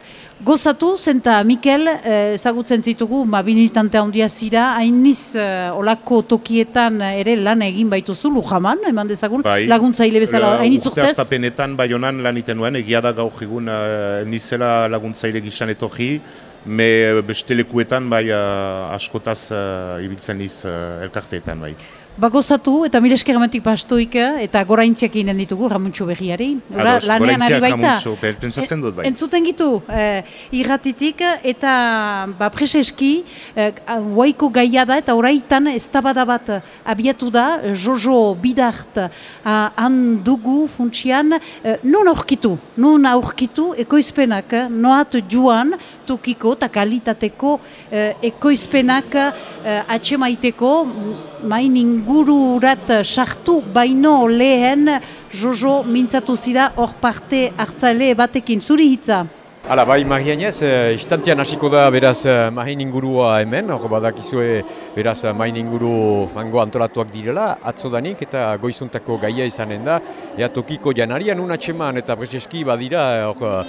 Gozatu, zenta Mikel, eh, ezagutzen zitugu, ma binilitante handia zira, hainiz eh, olako tokietan eh, ere lan egin baituzu, lujaman, eman dezagun, laguntzaile bezala, La- hainitz urte urtez. astapenetan bai honan lan iten nuen, egia da gaur egun uh, nizela laguntzaile gizan etorri, me beste lekuetan bai uh, askotaz uh, ibiltzen uh, elkarteetan bai. Ba gozatu, eta mire eskeramentik pastoik, eh, eta goraintziak eginen ditugu, Ramuntxo berriari. Ora, Ados, lanean ari baita. Pentsatzen dut bai. Entzuten gitu, eh, irratitik, eta ba, preseski, eh, waiko gaia da, eta oraitan ez bat abiatu da, eh, Jojo Bidart ah, han dugu funtsian, eh, non aurkitu, non aurkitu ekoizpenak, eh, noat joan, tokiko, eta kalitateko eh, ekoizpenak eh, atxemaiteko main ingururat sartu baino lehen Jojo mintzatu zira hor parte hartzaile batekin. Zuri hitza. Hala, bai, Marianez, uh, istantean hasiko da beraz uh, mahin ingurua hemen, hor badakizue beraz uh, mahin inguru frango antolatuak direla, atzodanik eta goizuntako gaia izanen da, ea tokiko janarian unatxeman eta prezeski badira hor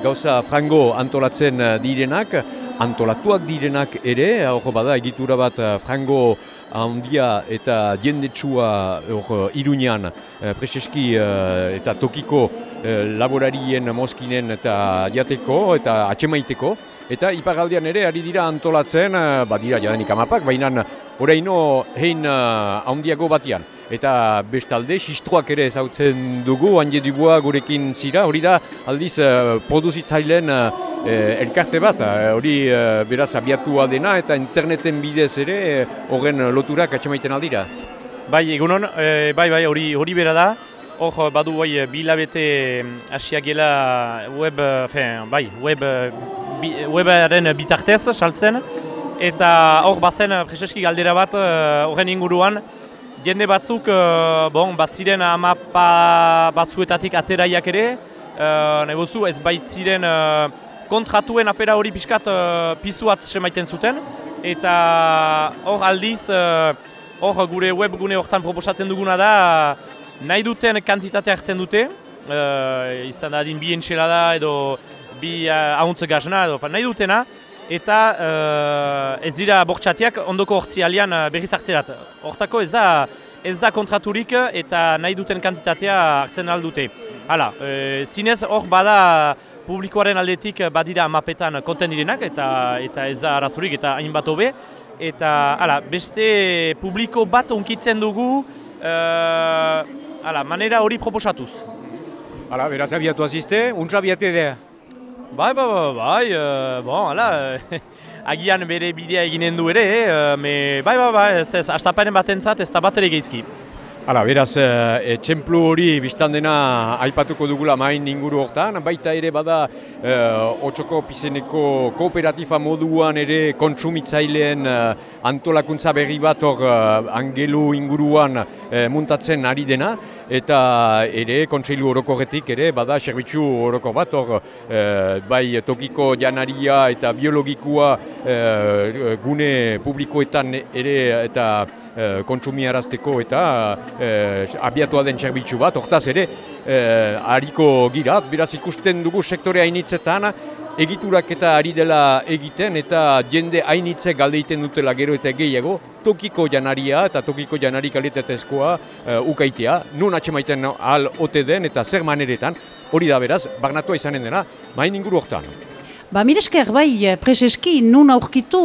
gauza frango antolatzen direnak, antolatuak direnak ere, hor bada egitura bat frango handia eta diendetsua hor iruñan prezeski eta tokiko laborarien moskinen eta diateko eta atxemaiteko. Eta ipagaldian ere ari dira antolatzen, badira jadanik amapak, baina oraino hein handiago batian. Eta bestalde, sistroak ere ezautzen dugu, handi dugua gurekin zira, hori da aldiz produzitzailen elkarte bat, hori beraz abiatua dena eta interneten bidez ere horren loturak atxemaiten aldira. Bai, egunon, bai, bai, hori, hori bera da, Hor, badu bai, bilabete asiagela web, fin, bai, web, bi, webaren bitartez saltzen. Eta hor bazen preseski galdera bat horren inguruan. Jende batzuk, bon, bat ziren amapa batzuetatik ateraiak ere. Uh, Nahi ez baitziren uh, kontratuen afera hori pixkat uh, pizuat semaiten zuten. Eta hor aldiz, hor gure webgune hortan proposatzen duguna da, nahi duten kantitate hartzen dute, uh, izan da adin bi entxelada edo bi uh, gazna edo nahi dutena, eta uh, ez dira bortxatiak ondoko hortzi alian uh, berriz hartzerat. Hortako ez da, ez da kontraturik eta nahi duten kantitatea hartzen aldute. Hala, uh, zinez hor bada publikoaren aldetik badira mapetan konten direnak eta eta ez da arazurik eta hainbat hobe. Eta hala, beste publiko bat onkitzen dugu, Hala, manera hori proposatuz. Hala, beraz abiatu azizte, untsa abiate da. Bai, bai, bai, bai, uh, bon, hala, agian bere bidea eginen du ere, uh, me, bai, bai, bai, ez ez, astaparen batentzat ez da bat ere geizki. Hala, beraz, e, txemplu hori biztan dena aipatuko dugula main inguru hortan, baita ere bada e, otxoko pizeneko kooperatifa moduan ere kontsumitzaileen e, antolakuntza berri bat hor angelu inguruan muntatzen ari dena, eta ere kontseilu orokorretik ere bada serbitzu oroko bat hor bai tokiko janaria eta biologikoa gune publikoetan ere eta e, kontsumiarazteko eta eh, abiatua den zerbitzu bat, hortaz ere, eh, hariko gira, beraz ikusten dugu sektore hainitzetan, egiturak eta ari dela egiten eta jende hainitze galdeiten dutela gero eta gehiago, tokiko janaria eta tokiko janari kalitatezkoa eh, ukaitea, nun atxemaiten al ote den eta zer maneretan, hori da beraz, barnatua izanen dena, main inguru hortan. Ba, miresker, bai, preseski, nun aurkitu,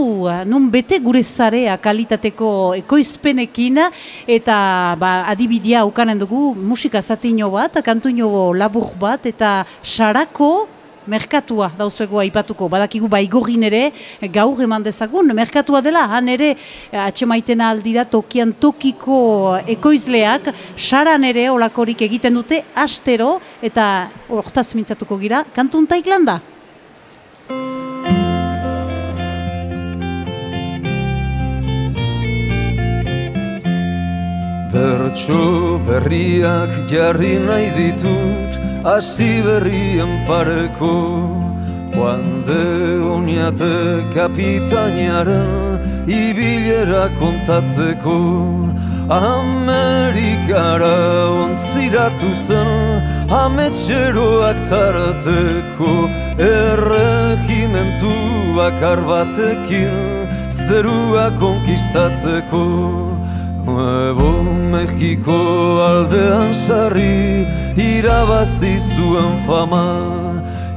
nun bete gure zarea kalitateko ekoizpenekin, eta ba, adibidea ukanen dugu musika zatino bat, kantuino labur bat, eta sarako merkatua dauzuego aipatuko. Badakigu baigorrin ere, gaur eman dezagun, merkatua dela, han ere eh, atxemaiten aldira tokian tokiko ekoizleak, saran ere olakorik egiten dute, astero, eta hortaz mintzatuko gira, kantun taiklanda? Bertso berriak jarri nahi ditut Asi berrien pareko. Juan de oniate kapitainaren Ibilera kontatzeko. Amerikara ontziratu zen Ametxeroak zarateko. Erregimentu bakar batekin Zerua konkistatzeko Nuevo Mexico aldean sarri irabazi zuen fama.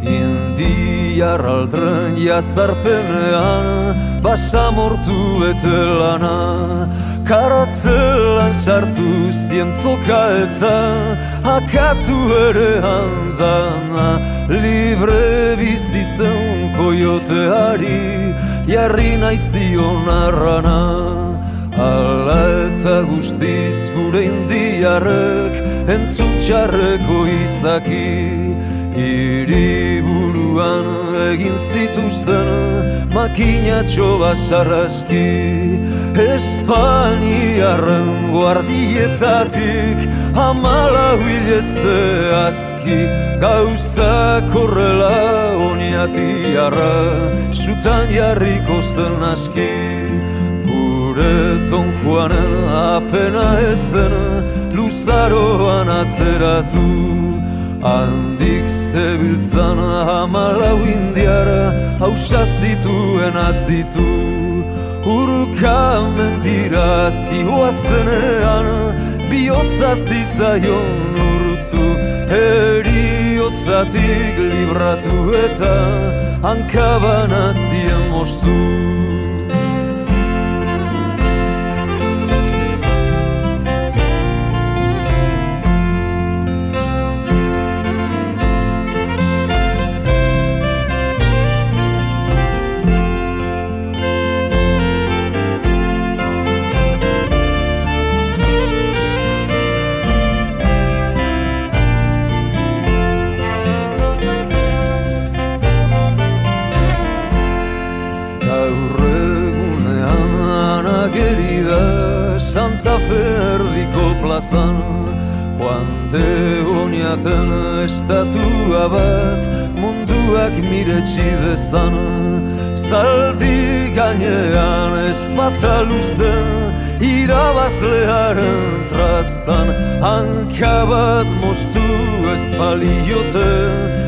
Indiar aldren jazarpenean basamortu bete lana. Karatzelan sartu zientoka eta akatu ere handana Libre bizi zen koioteari jarri naizion arrana Eta guztiz gure indiarrek entzuntxarreko izaki. Hiriburuan egin zituzten makinatxo basarrazki Espainiarren guardietatik amala huileze aski. Gauza korrela oniatiarra sutan jarriko zen aski Gure ton joanen apena etzen luzaroan atzeratu. Handik zebiltzan hamalau indiara hausa zituen atzitu. Uruka mendira zihoazenean bihotza zitzaion urtu. Heriotzatik libratu eta hankabana zien mostu Joan de honiaten estatua bat Munduak miretsi dezan Zaldi gainean ez bata luzen Irabazlearen trazan Hanka bat moztu ez paliote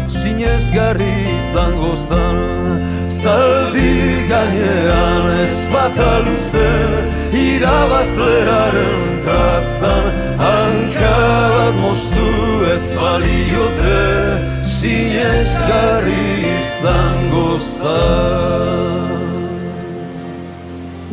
Sinezgarri izango zan Zaldi gainean ez bata luzen Irabazlearen trazan Hanka bat moztu ez baliote Sinezgarri izango zan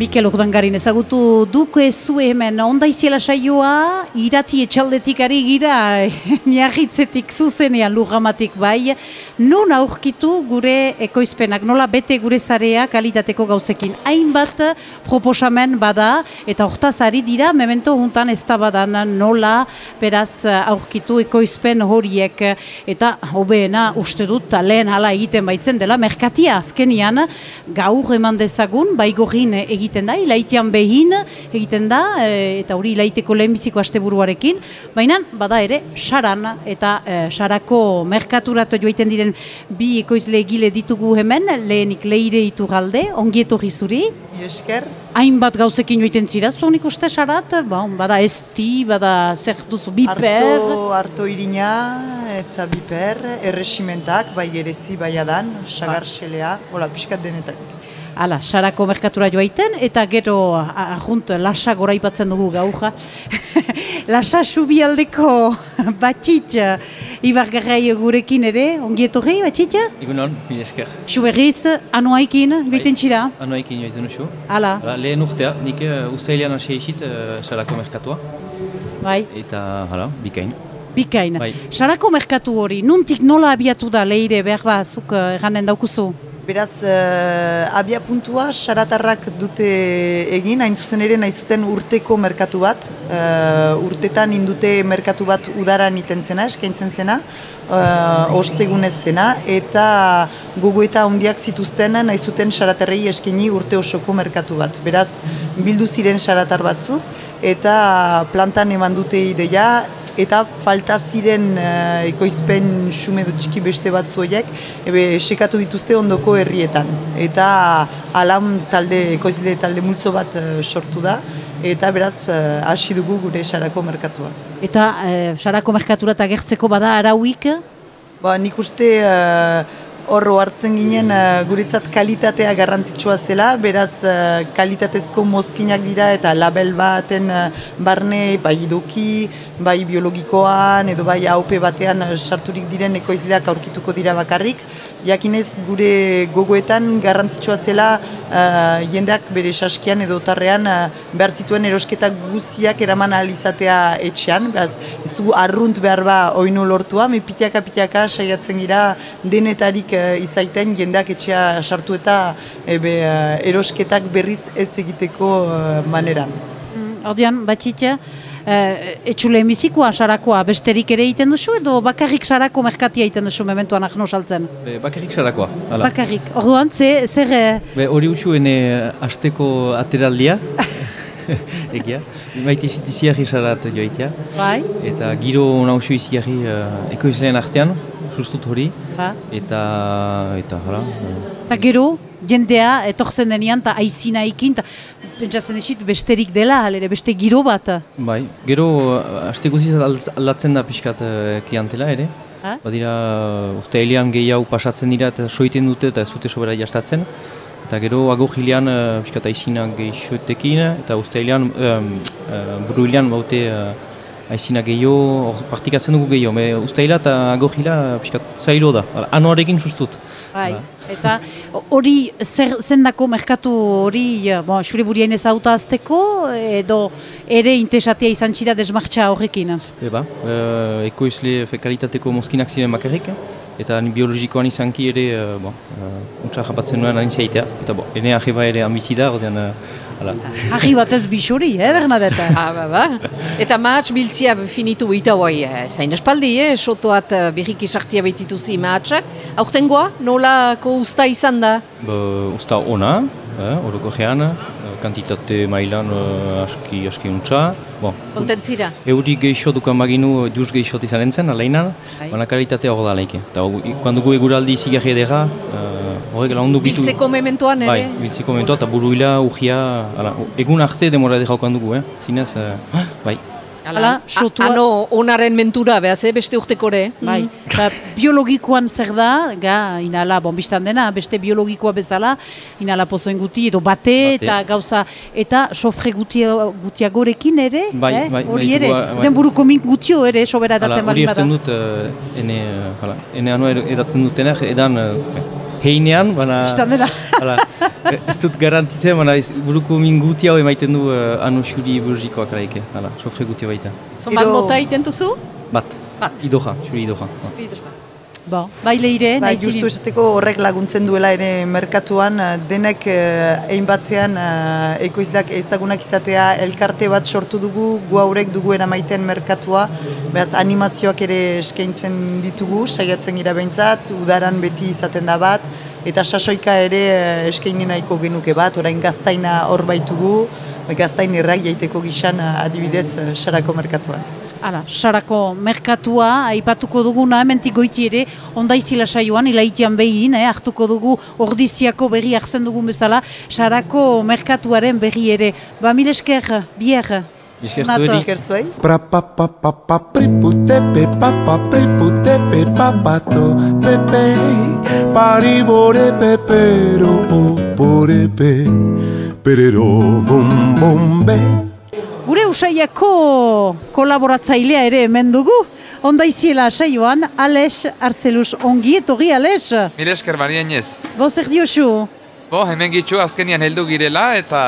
Mikel Urdangarin ezagutu duk zu hemen. Ondaiziela saioa, irati etxaldetik ari gira, miarritzetik zuzenean lujamatik bai, nun aurkitu gure ekoizpenak, nola bete gure zarea kalitateko gauzekin. Hainbat proposamen bada, eta hortaz ari dira, memento juntan ez da badan nola beraz aurkitu ekoizpen horiek, eta hobeena uste dut lehen hala egiten baitzen dela, merkatia. Azkenian gaur eman dezagun, baigorin egiten da, ilaitean behin egiten da, e, eta hori ilaiteko lehenbiziko asteburuarekin, baina bada ere saran eta e, sarako merkaturatu joiten diren bi ekoizle egile ditugu hemen, lehenik leire iturralde, ongi etorri zuri. Esker. Hainbat gauzekin joiten zira, zunik uste sarat, ba, bada esti, bada zer duzu, biper. Arto, arto irina eta biper, erresimentak, bai gerezi, bai adan, sagar xelea, hola, pixkat denetak. Hala, sarako merkatura joaiten, eta gero ajunt lasa goraipatzen dugu gauja. lasa subialdeko batxit ibargarrai gurekin ere, ongi etorri batxit? Egunon, mila esker. Suberriz, anuaikin, joiten txira? Anuaikin joiten usu. Hala. Lehen urtea, nik uh, ustailean hasi esit uh, sarako merkatua. Bai. Eta, hala, bikain. Bikain. Bai. Sarako merkatu hori, nuntik nola abiatu da leire behar ba, zuk uh, erranen daukuzu? Beraz, uh, abia puntua, saratarrak dute egin, hain zuzen ere nahi zuten urteko merkatu bat. Uh, urtetan indute merkatu bat udaran iten zena, eskaintzen zena, uh, ostegunez zena, eta gogo eta ondiak zituzten nahi zuten saratarrei eskaini urte osoko merkatu bat. Beraz, bildu ziren saratar batzuk, eta plantan eman dute ideia, eta falta ziren uh, ekoizpen xume txiki beste bat zuoiek, ebe sekatu dituzte ondoko herrietan. Eta alam talde, ekoizle talde multzo bat uh, sortu da, eta beraz uh, hasi dugu gure sarako merkatua. Eta uh, sarako merkatura eta gertzeko bada arauik? Ba, nik uste horro hartzen ginen uh, guretzat kalitatea garrantzitsua zela, beraz uh, kalitatezko mozkinak dira eta label baten uh, barne bai idoki, bai biologikoan edo bai AOP batean sarturik diren ekoizleak aurkituko dira bakarrik. Jakinez gure gogoetan garrantzitsua zela uh, jendeak bere saskian edo tarrean uh, behar zituen erosketak guziak eraman alizatea etxean, beraz ez dugu arrunt behar ba oinu lortua, me pitiaka pitiaka saiatzen gira denetarik uh, izaiten jendeak etxea sartu eta ebe, uh, erosketak berriz ez egiteko uh, maneran. Mm, Ordean, batxitza, eh, etxule emizikoa, sarakoa, besterik ere egiten duzu, edo bakarrik sarako merkatia egiten duzu mementuan ahno saltzen? Be, bakarrik sarakoa. hala. Bakarrik. Orduan, ze, zer... eh, Be, hori utxu ene asteko ateraldia. Egia. Maite izit iziarri sarat joitea. Bai. Eta giro nausu iziarri uh, ekoizleen artean, sustut hori. Ba. Eta, eta, hala. Eta gero, jendea, etortzen denean, eta aizina ikin, eta pentsatzen esit besterik dela, halere, beste giro bat. Bai, gero uh, aste guziz ald- aldatzen da pixkat uh, klientela ere. Ha? Badira, uste helian gehiago pasatzen dira eta soiten dute eta ez dute sobera jastatzen. Eta gero ago hilean uh, pixkat aizinak gehixotekin eta uste helian, um, uh, buru hilean baute uh, aizinak gehiago, partikatzen dugu gehiago. Hila eta ago hila pixkat zailo da, anoarekin sustut. Bai, eta hori zer zendako merkatu hori, eh, bon, xure burien ez auta azteko, edo ere interesatia izan txira desmartxa horrekin. Eba, uh, ekoizle fe, kalitateko mozkinak ziren bakarrik, eta biologikoan izanki ere, uh, bon, uh, untsa japatzen nuen hain zeitea, eta bo, ene arreba ere ambizida, ordean, uh, hala. Arri bat ez bisuri, eh, Bernadette? Ah, ba, ba. Eta mahatz biltzia finitu baita guai, eh, zain espaldi, eh, sotoat eh, berriki sartia baitituzi mahatzak. Aurtengoa, nolako usta izan da? Ba, usta ona, eh, oroko gean, uh, kantitate mailan uh, aski, aski untsa. Bon, Kontentzira? Euri geixo dukan baginu, juz geixo izanen zen, alainan, Bai. baina kalitatea hor da laike. Eta gu- kuando gu eguraldi zigarri edera, uh, horrek laundu bitu... Biltzeko mementoan ere? Bai, biltzeko momentua eta buruila, urgia, ala, egun arte demora edera okan dugu, eh? Zinez, uh, bai. Hala, sotua... Ano onaren mentura, behaz, eh, beste urtekore. Bai, eta biologikoan zer da, ga, inala, bon, biztan dena, beste biologikoa bezala, inala pozoen guti, edo bate, Bate. eta gauza, eta sofre gutia, gutiagorekin ere, Bai, eh? bai, hori bai, ere, bai, den buruko min gutio ere, sobera Hala, daten hori bali bada. erten dut, uh, ene, uh, hala, ene anua ed- edaten dutenak, edan, uh, heinean, baina... Bistan dela. hala, ez dut garantitzen, baina buruko min guti hau emaiten du uh, anu xuri biologikoak araike, hala, sofre guti baita. Zonbat mota iten duzu? Bat, Bat. idoja, xuri idoja. ba. Bo, bai leire, Bai, justu esateko horrek laguntzen duela ere merkatuan, eh, denek eh, ein batean eh, ekoizleak ezagunak izatea elkarte bat sortu dugu, gu haurek duguen amaiten merkatua, behaz animazioak ere eskaintzen ditugu, saiatzen gira behintzat, udaran beti izaten da bat, eta sasoika ere eh, eskaini nahiko genuke bat, orain gaztaina hor baitugu, gaztain errak jaiteko gixan eh, adibidez eh, sarako merkatuan. Hala, sarako merkatua, aipatuko duguna, hementik goiti ere, ondaizila saioan, ilaitian behin, eh, hartuko dugu ordiziako berri hartzen dugun bezala, sarako merkatuaren berri ere. Ba, mil esker, bier. Esker zueri. Esker zuei. Pra pa pa pa pa to pepe pari bore pepero po bore pe perero bom bom be Gure usaiako kolaboratzailea ere hemen dugu, ondaiziela saioan, Ales Arzelus, ongi etorri Ales. Mire esker barienez. Bo, zer diosu? Bo, hemen gitxu azkenian heldu girela eta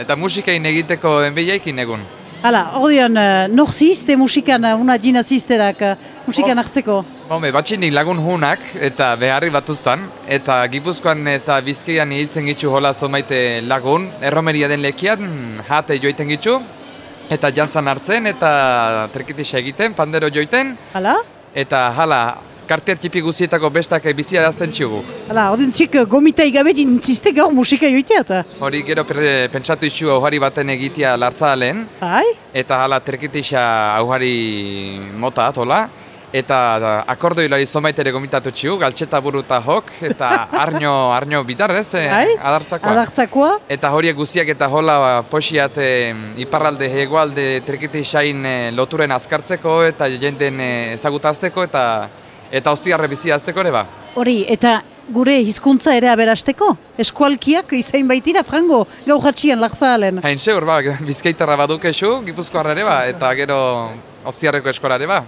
eta musikain egiteko enbeiaikin egun. Hala, ordean, uh, nor zizte musikan, uh, una dina zizterak, uh, musikan hartzeko? Hombre, batxinik lagun hunak eta beharri batuztan, eta Gipuzkoan eta Bizkaian hiltzen gitxu hola zomaite lagun, erromeria den lekian jate joiten gitxu, eta jantzan hartzen, eta trikitisa egiten, pandero joiten, Hala? eta hala, kartier tipi guzietako bestak bizia erazten txugu. Hala, ordean txik gomita igabe dintzizte gaur musika joiteat. Hori gero pre- pentsatu isu auhari baten egitea lartzalen, Bai? eta hala trikitisa auhari mota atola, eta akordoilari zomaitere gomitatu txiu, galtxeta buru eta jok, eta arño, arño bitarrez, eh, Bai? adartzakoa. Adartzakoa? Eta horiek guziak eta hola posiat eh, iparralde, hegoalde trikitisain eh, loturen azkartzeko, eta jenden eh, ezagutazteko, eta eta ostiarre bizia azteko ere ba. Hori, eta gure hizkuntza ere aberasteko? Eskualkiak izain baitira, frango, gau jatxian lagzahalen. Hain seur, ba, bizkaitarra badukezu, gipuzkoarra ere ba, eta gero ostiarreko eskola ere ba.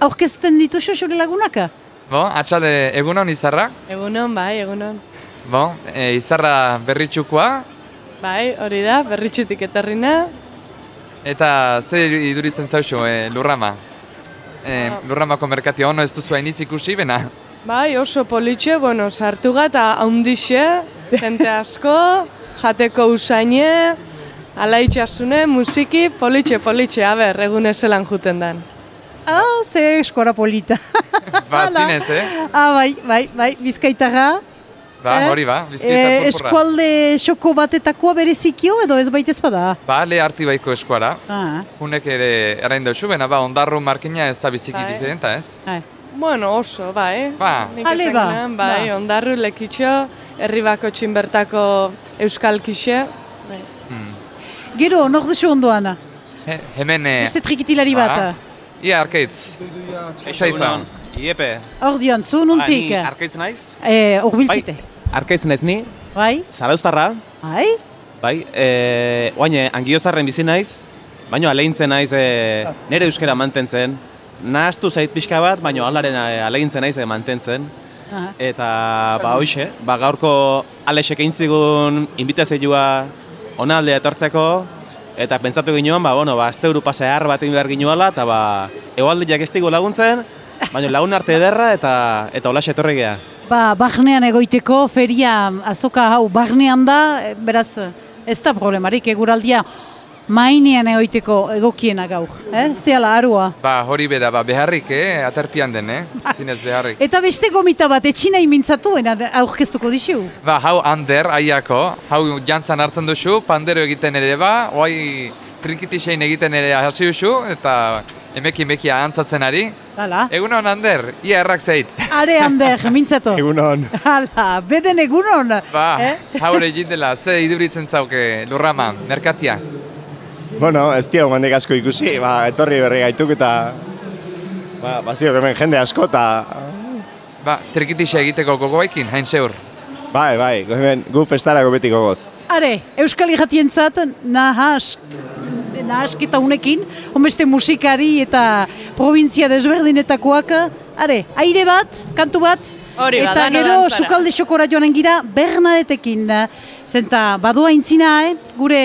Aurkezten dituzu zure lagunaka? Bo, atxalde egunon izarra, Egunon, bai, egunon. bo, e, izarra berritxukoa, Bai, hori da, berritxutik etorrina. eta zer iduritzen zauzu, e, lurrama? E, lurramako merkatia ono ez duzu hainitz ikusi, bena? Bai, oso politxe, bueno, sartu eta haundixe, jente asko, jateko usaine, Ala itxasune, musiki, politxe, politxe, aber, egun ezelan juten dan. Ah, ze eskora polita. Ba, zinez, eh? ah, bai, bai, bai, bizkaitarra. Ba, Eh? hori ba, bizkaita Eh, purpurra. eskualde xoko batetakoa berezikio edo ez baitez bada? Ba, le harti baiko eskuara. Ah. Hunek ere erain dautxu, bena ba, ondarru markina ez da biziki Bai. diferenta, ez? Bueno, oso, bai. Ba. Nik Ale, ba, bai, ba. ondarru lekitxo, herri bako txinbertako euskal kixe. Bai. Gero, nor desu ondoana? He, hemen... Eh, Beste trikitilari ba, bat. Ia, arkaitz. Esa izan. Iepe. Ordion, zu nuntik? Ba, ni arkaitz naiz? Eh, urbiltzite. Arkaitz naiz ni. Bai. Zarauztarra. Bai. Bai. E, oain, angiozarren bizi naiz. Baina aleintzen naiz e, nire euskara mantentzen. Nahastu zait pixka bat, baina alaren e, aleintzen naiz e, mantentzen. Aha. Eta, ba, hoxe, ba, gaurko alexek eintzigun invitazioa ona aldea etortzeko, eta pentsatu ginoan, ba, bueno, ba, azte Europa zehar bat egin behar ginoala, eta ba, egualdiak ez digu laguntzen, baina lagun arte ederra, eta eta olaxe etorri gea. Ba, barnean egoiteko, feria azoka hau barnean da, beraz, ez da problemarik, eguraldia mainean egoiteko egokiena gaur, eh? Ez diala arua. Ba, hori bera, ba, beharrik, eh? Aterpian den, eh? Zinez beharrik. Eta beste gomita bat, etxina imintzatuen aurkeztuko dizu. Ba, hau Ander, aiako, hau jantzan hartzen duzu, pandero egiten ere ba, oai trinkitixein egiten ere hasi duzu, eta emeki emeki antzatzen ari. Hala. Egunon, Ander, ia errak zeit. Are Ander, mintzatu. Egunon. Hala, beden egunon. Ba, Eh? haure jindela, ze iduritzen zauke lurrama, merkatia. Bueno, ez dira mandik asko ikusi, ba, etorri berri gaituk eta ba, bazio hemen jende asko eta Ba, trikitixa egiteko gogoekin, hain zeur. bai, bai, hemen gu festarako beti gogoz. Are, Euskal Irratientzat nahas, nahasketa unekin, homeste musikari eta provintzia desberdinetakoak, are, aire bat, kantu bat, Hori eta dano gero sukalde xokora joanen gira Bernadetekin. Zenta, badoa intzina, eh? gure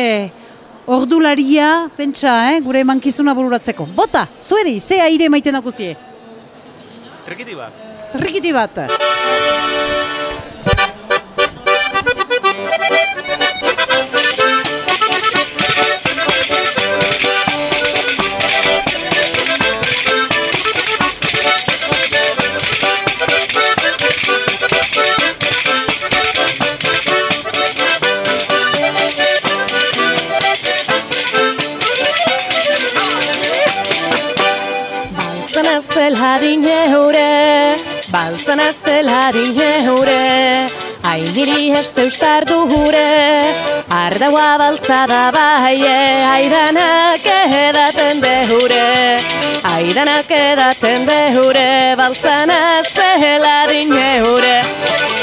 ordularia, pentsa, eh? gure mankizuna bururatzeko. Bota, zueri, ze aire maiten dakuzie? Trikiti bat. Rikiti bat. Baltzana zelharin eure, baltzana zelharin eure, Ainiri este ustar duhure, ardaua baltzada baie, aidanak edaten dehure, aidanak edaten dehure, baltzana zelharin eure.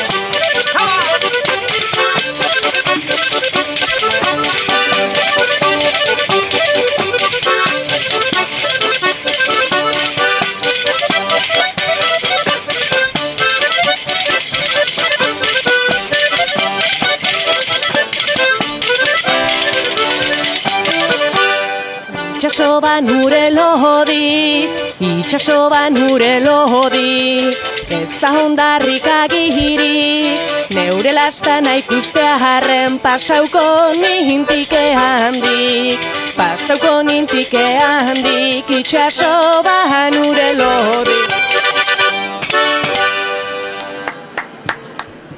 Itxasoban nure lodi, itxasoban nure lodi, ez da hondarrik agiri, neure lastana ikustea harren pasauko nintike handik, pasauko nintike handik, itxasoban nure lodi.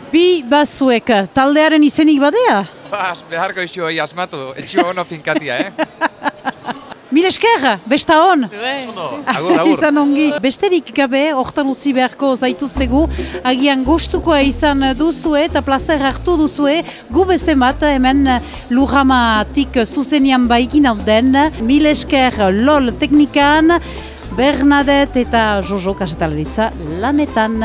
Bi bazuek, taldearen izenik badea? Ba, beharko isu hori asmatu, etxio ono finkatia, eh? Mil esker, besta hon! Izan ongi. Besterik gabe, hortan utzi beharko zaituztegu, agian gustukoa izan duzue eta placer hartu duzue, gu bezemat hemen lujamatik zuzenian baikin alden, mil esker lol teknikan, Bernadette eta Jojo kasetalaritza lanetan.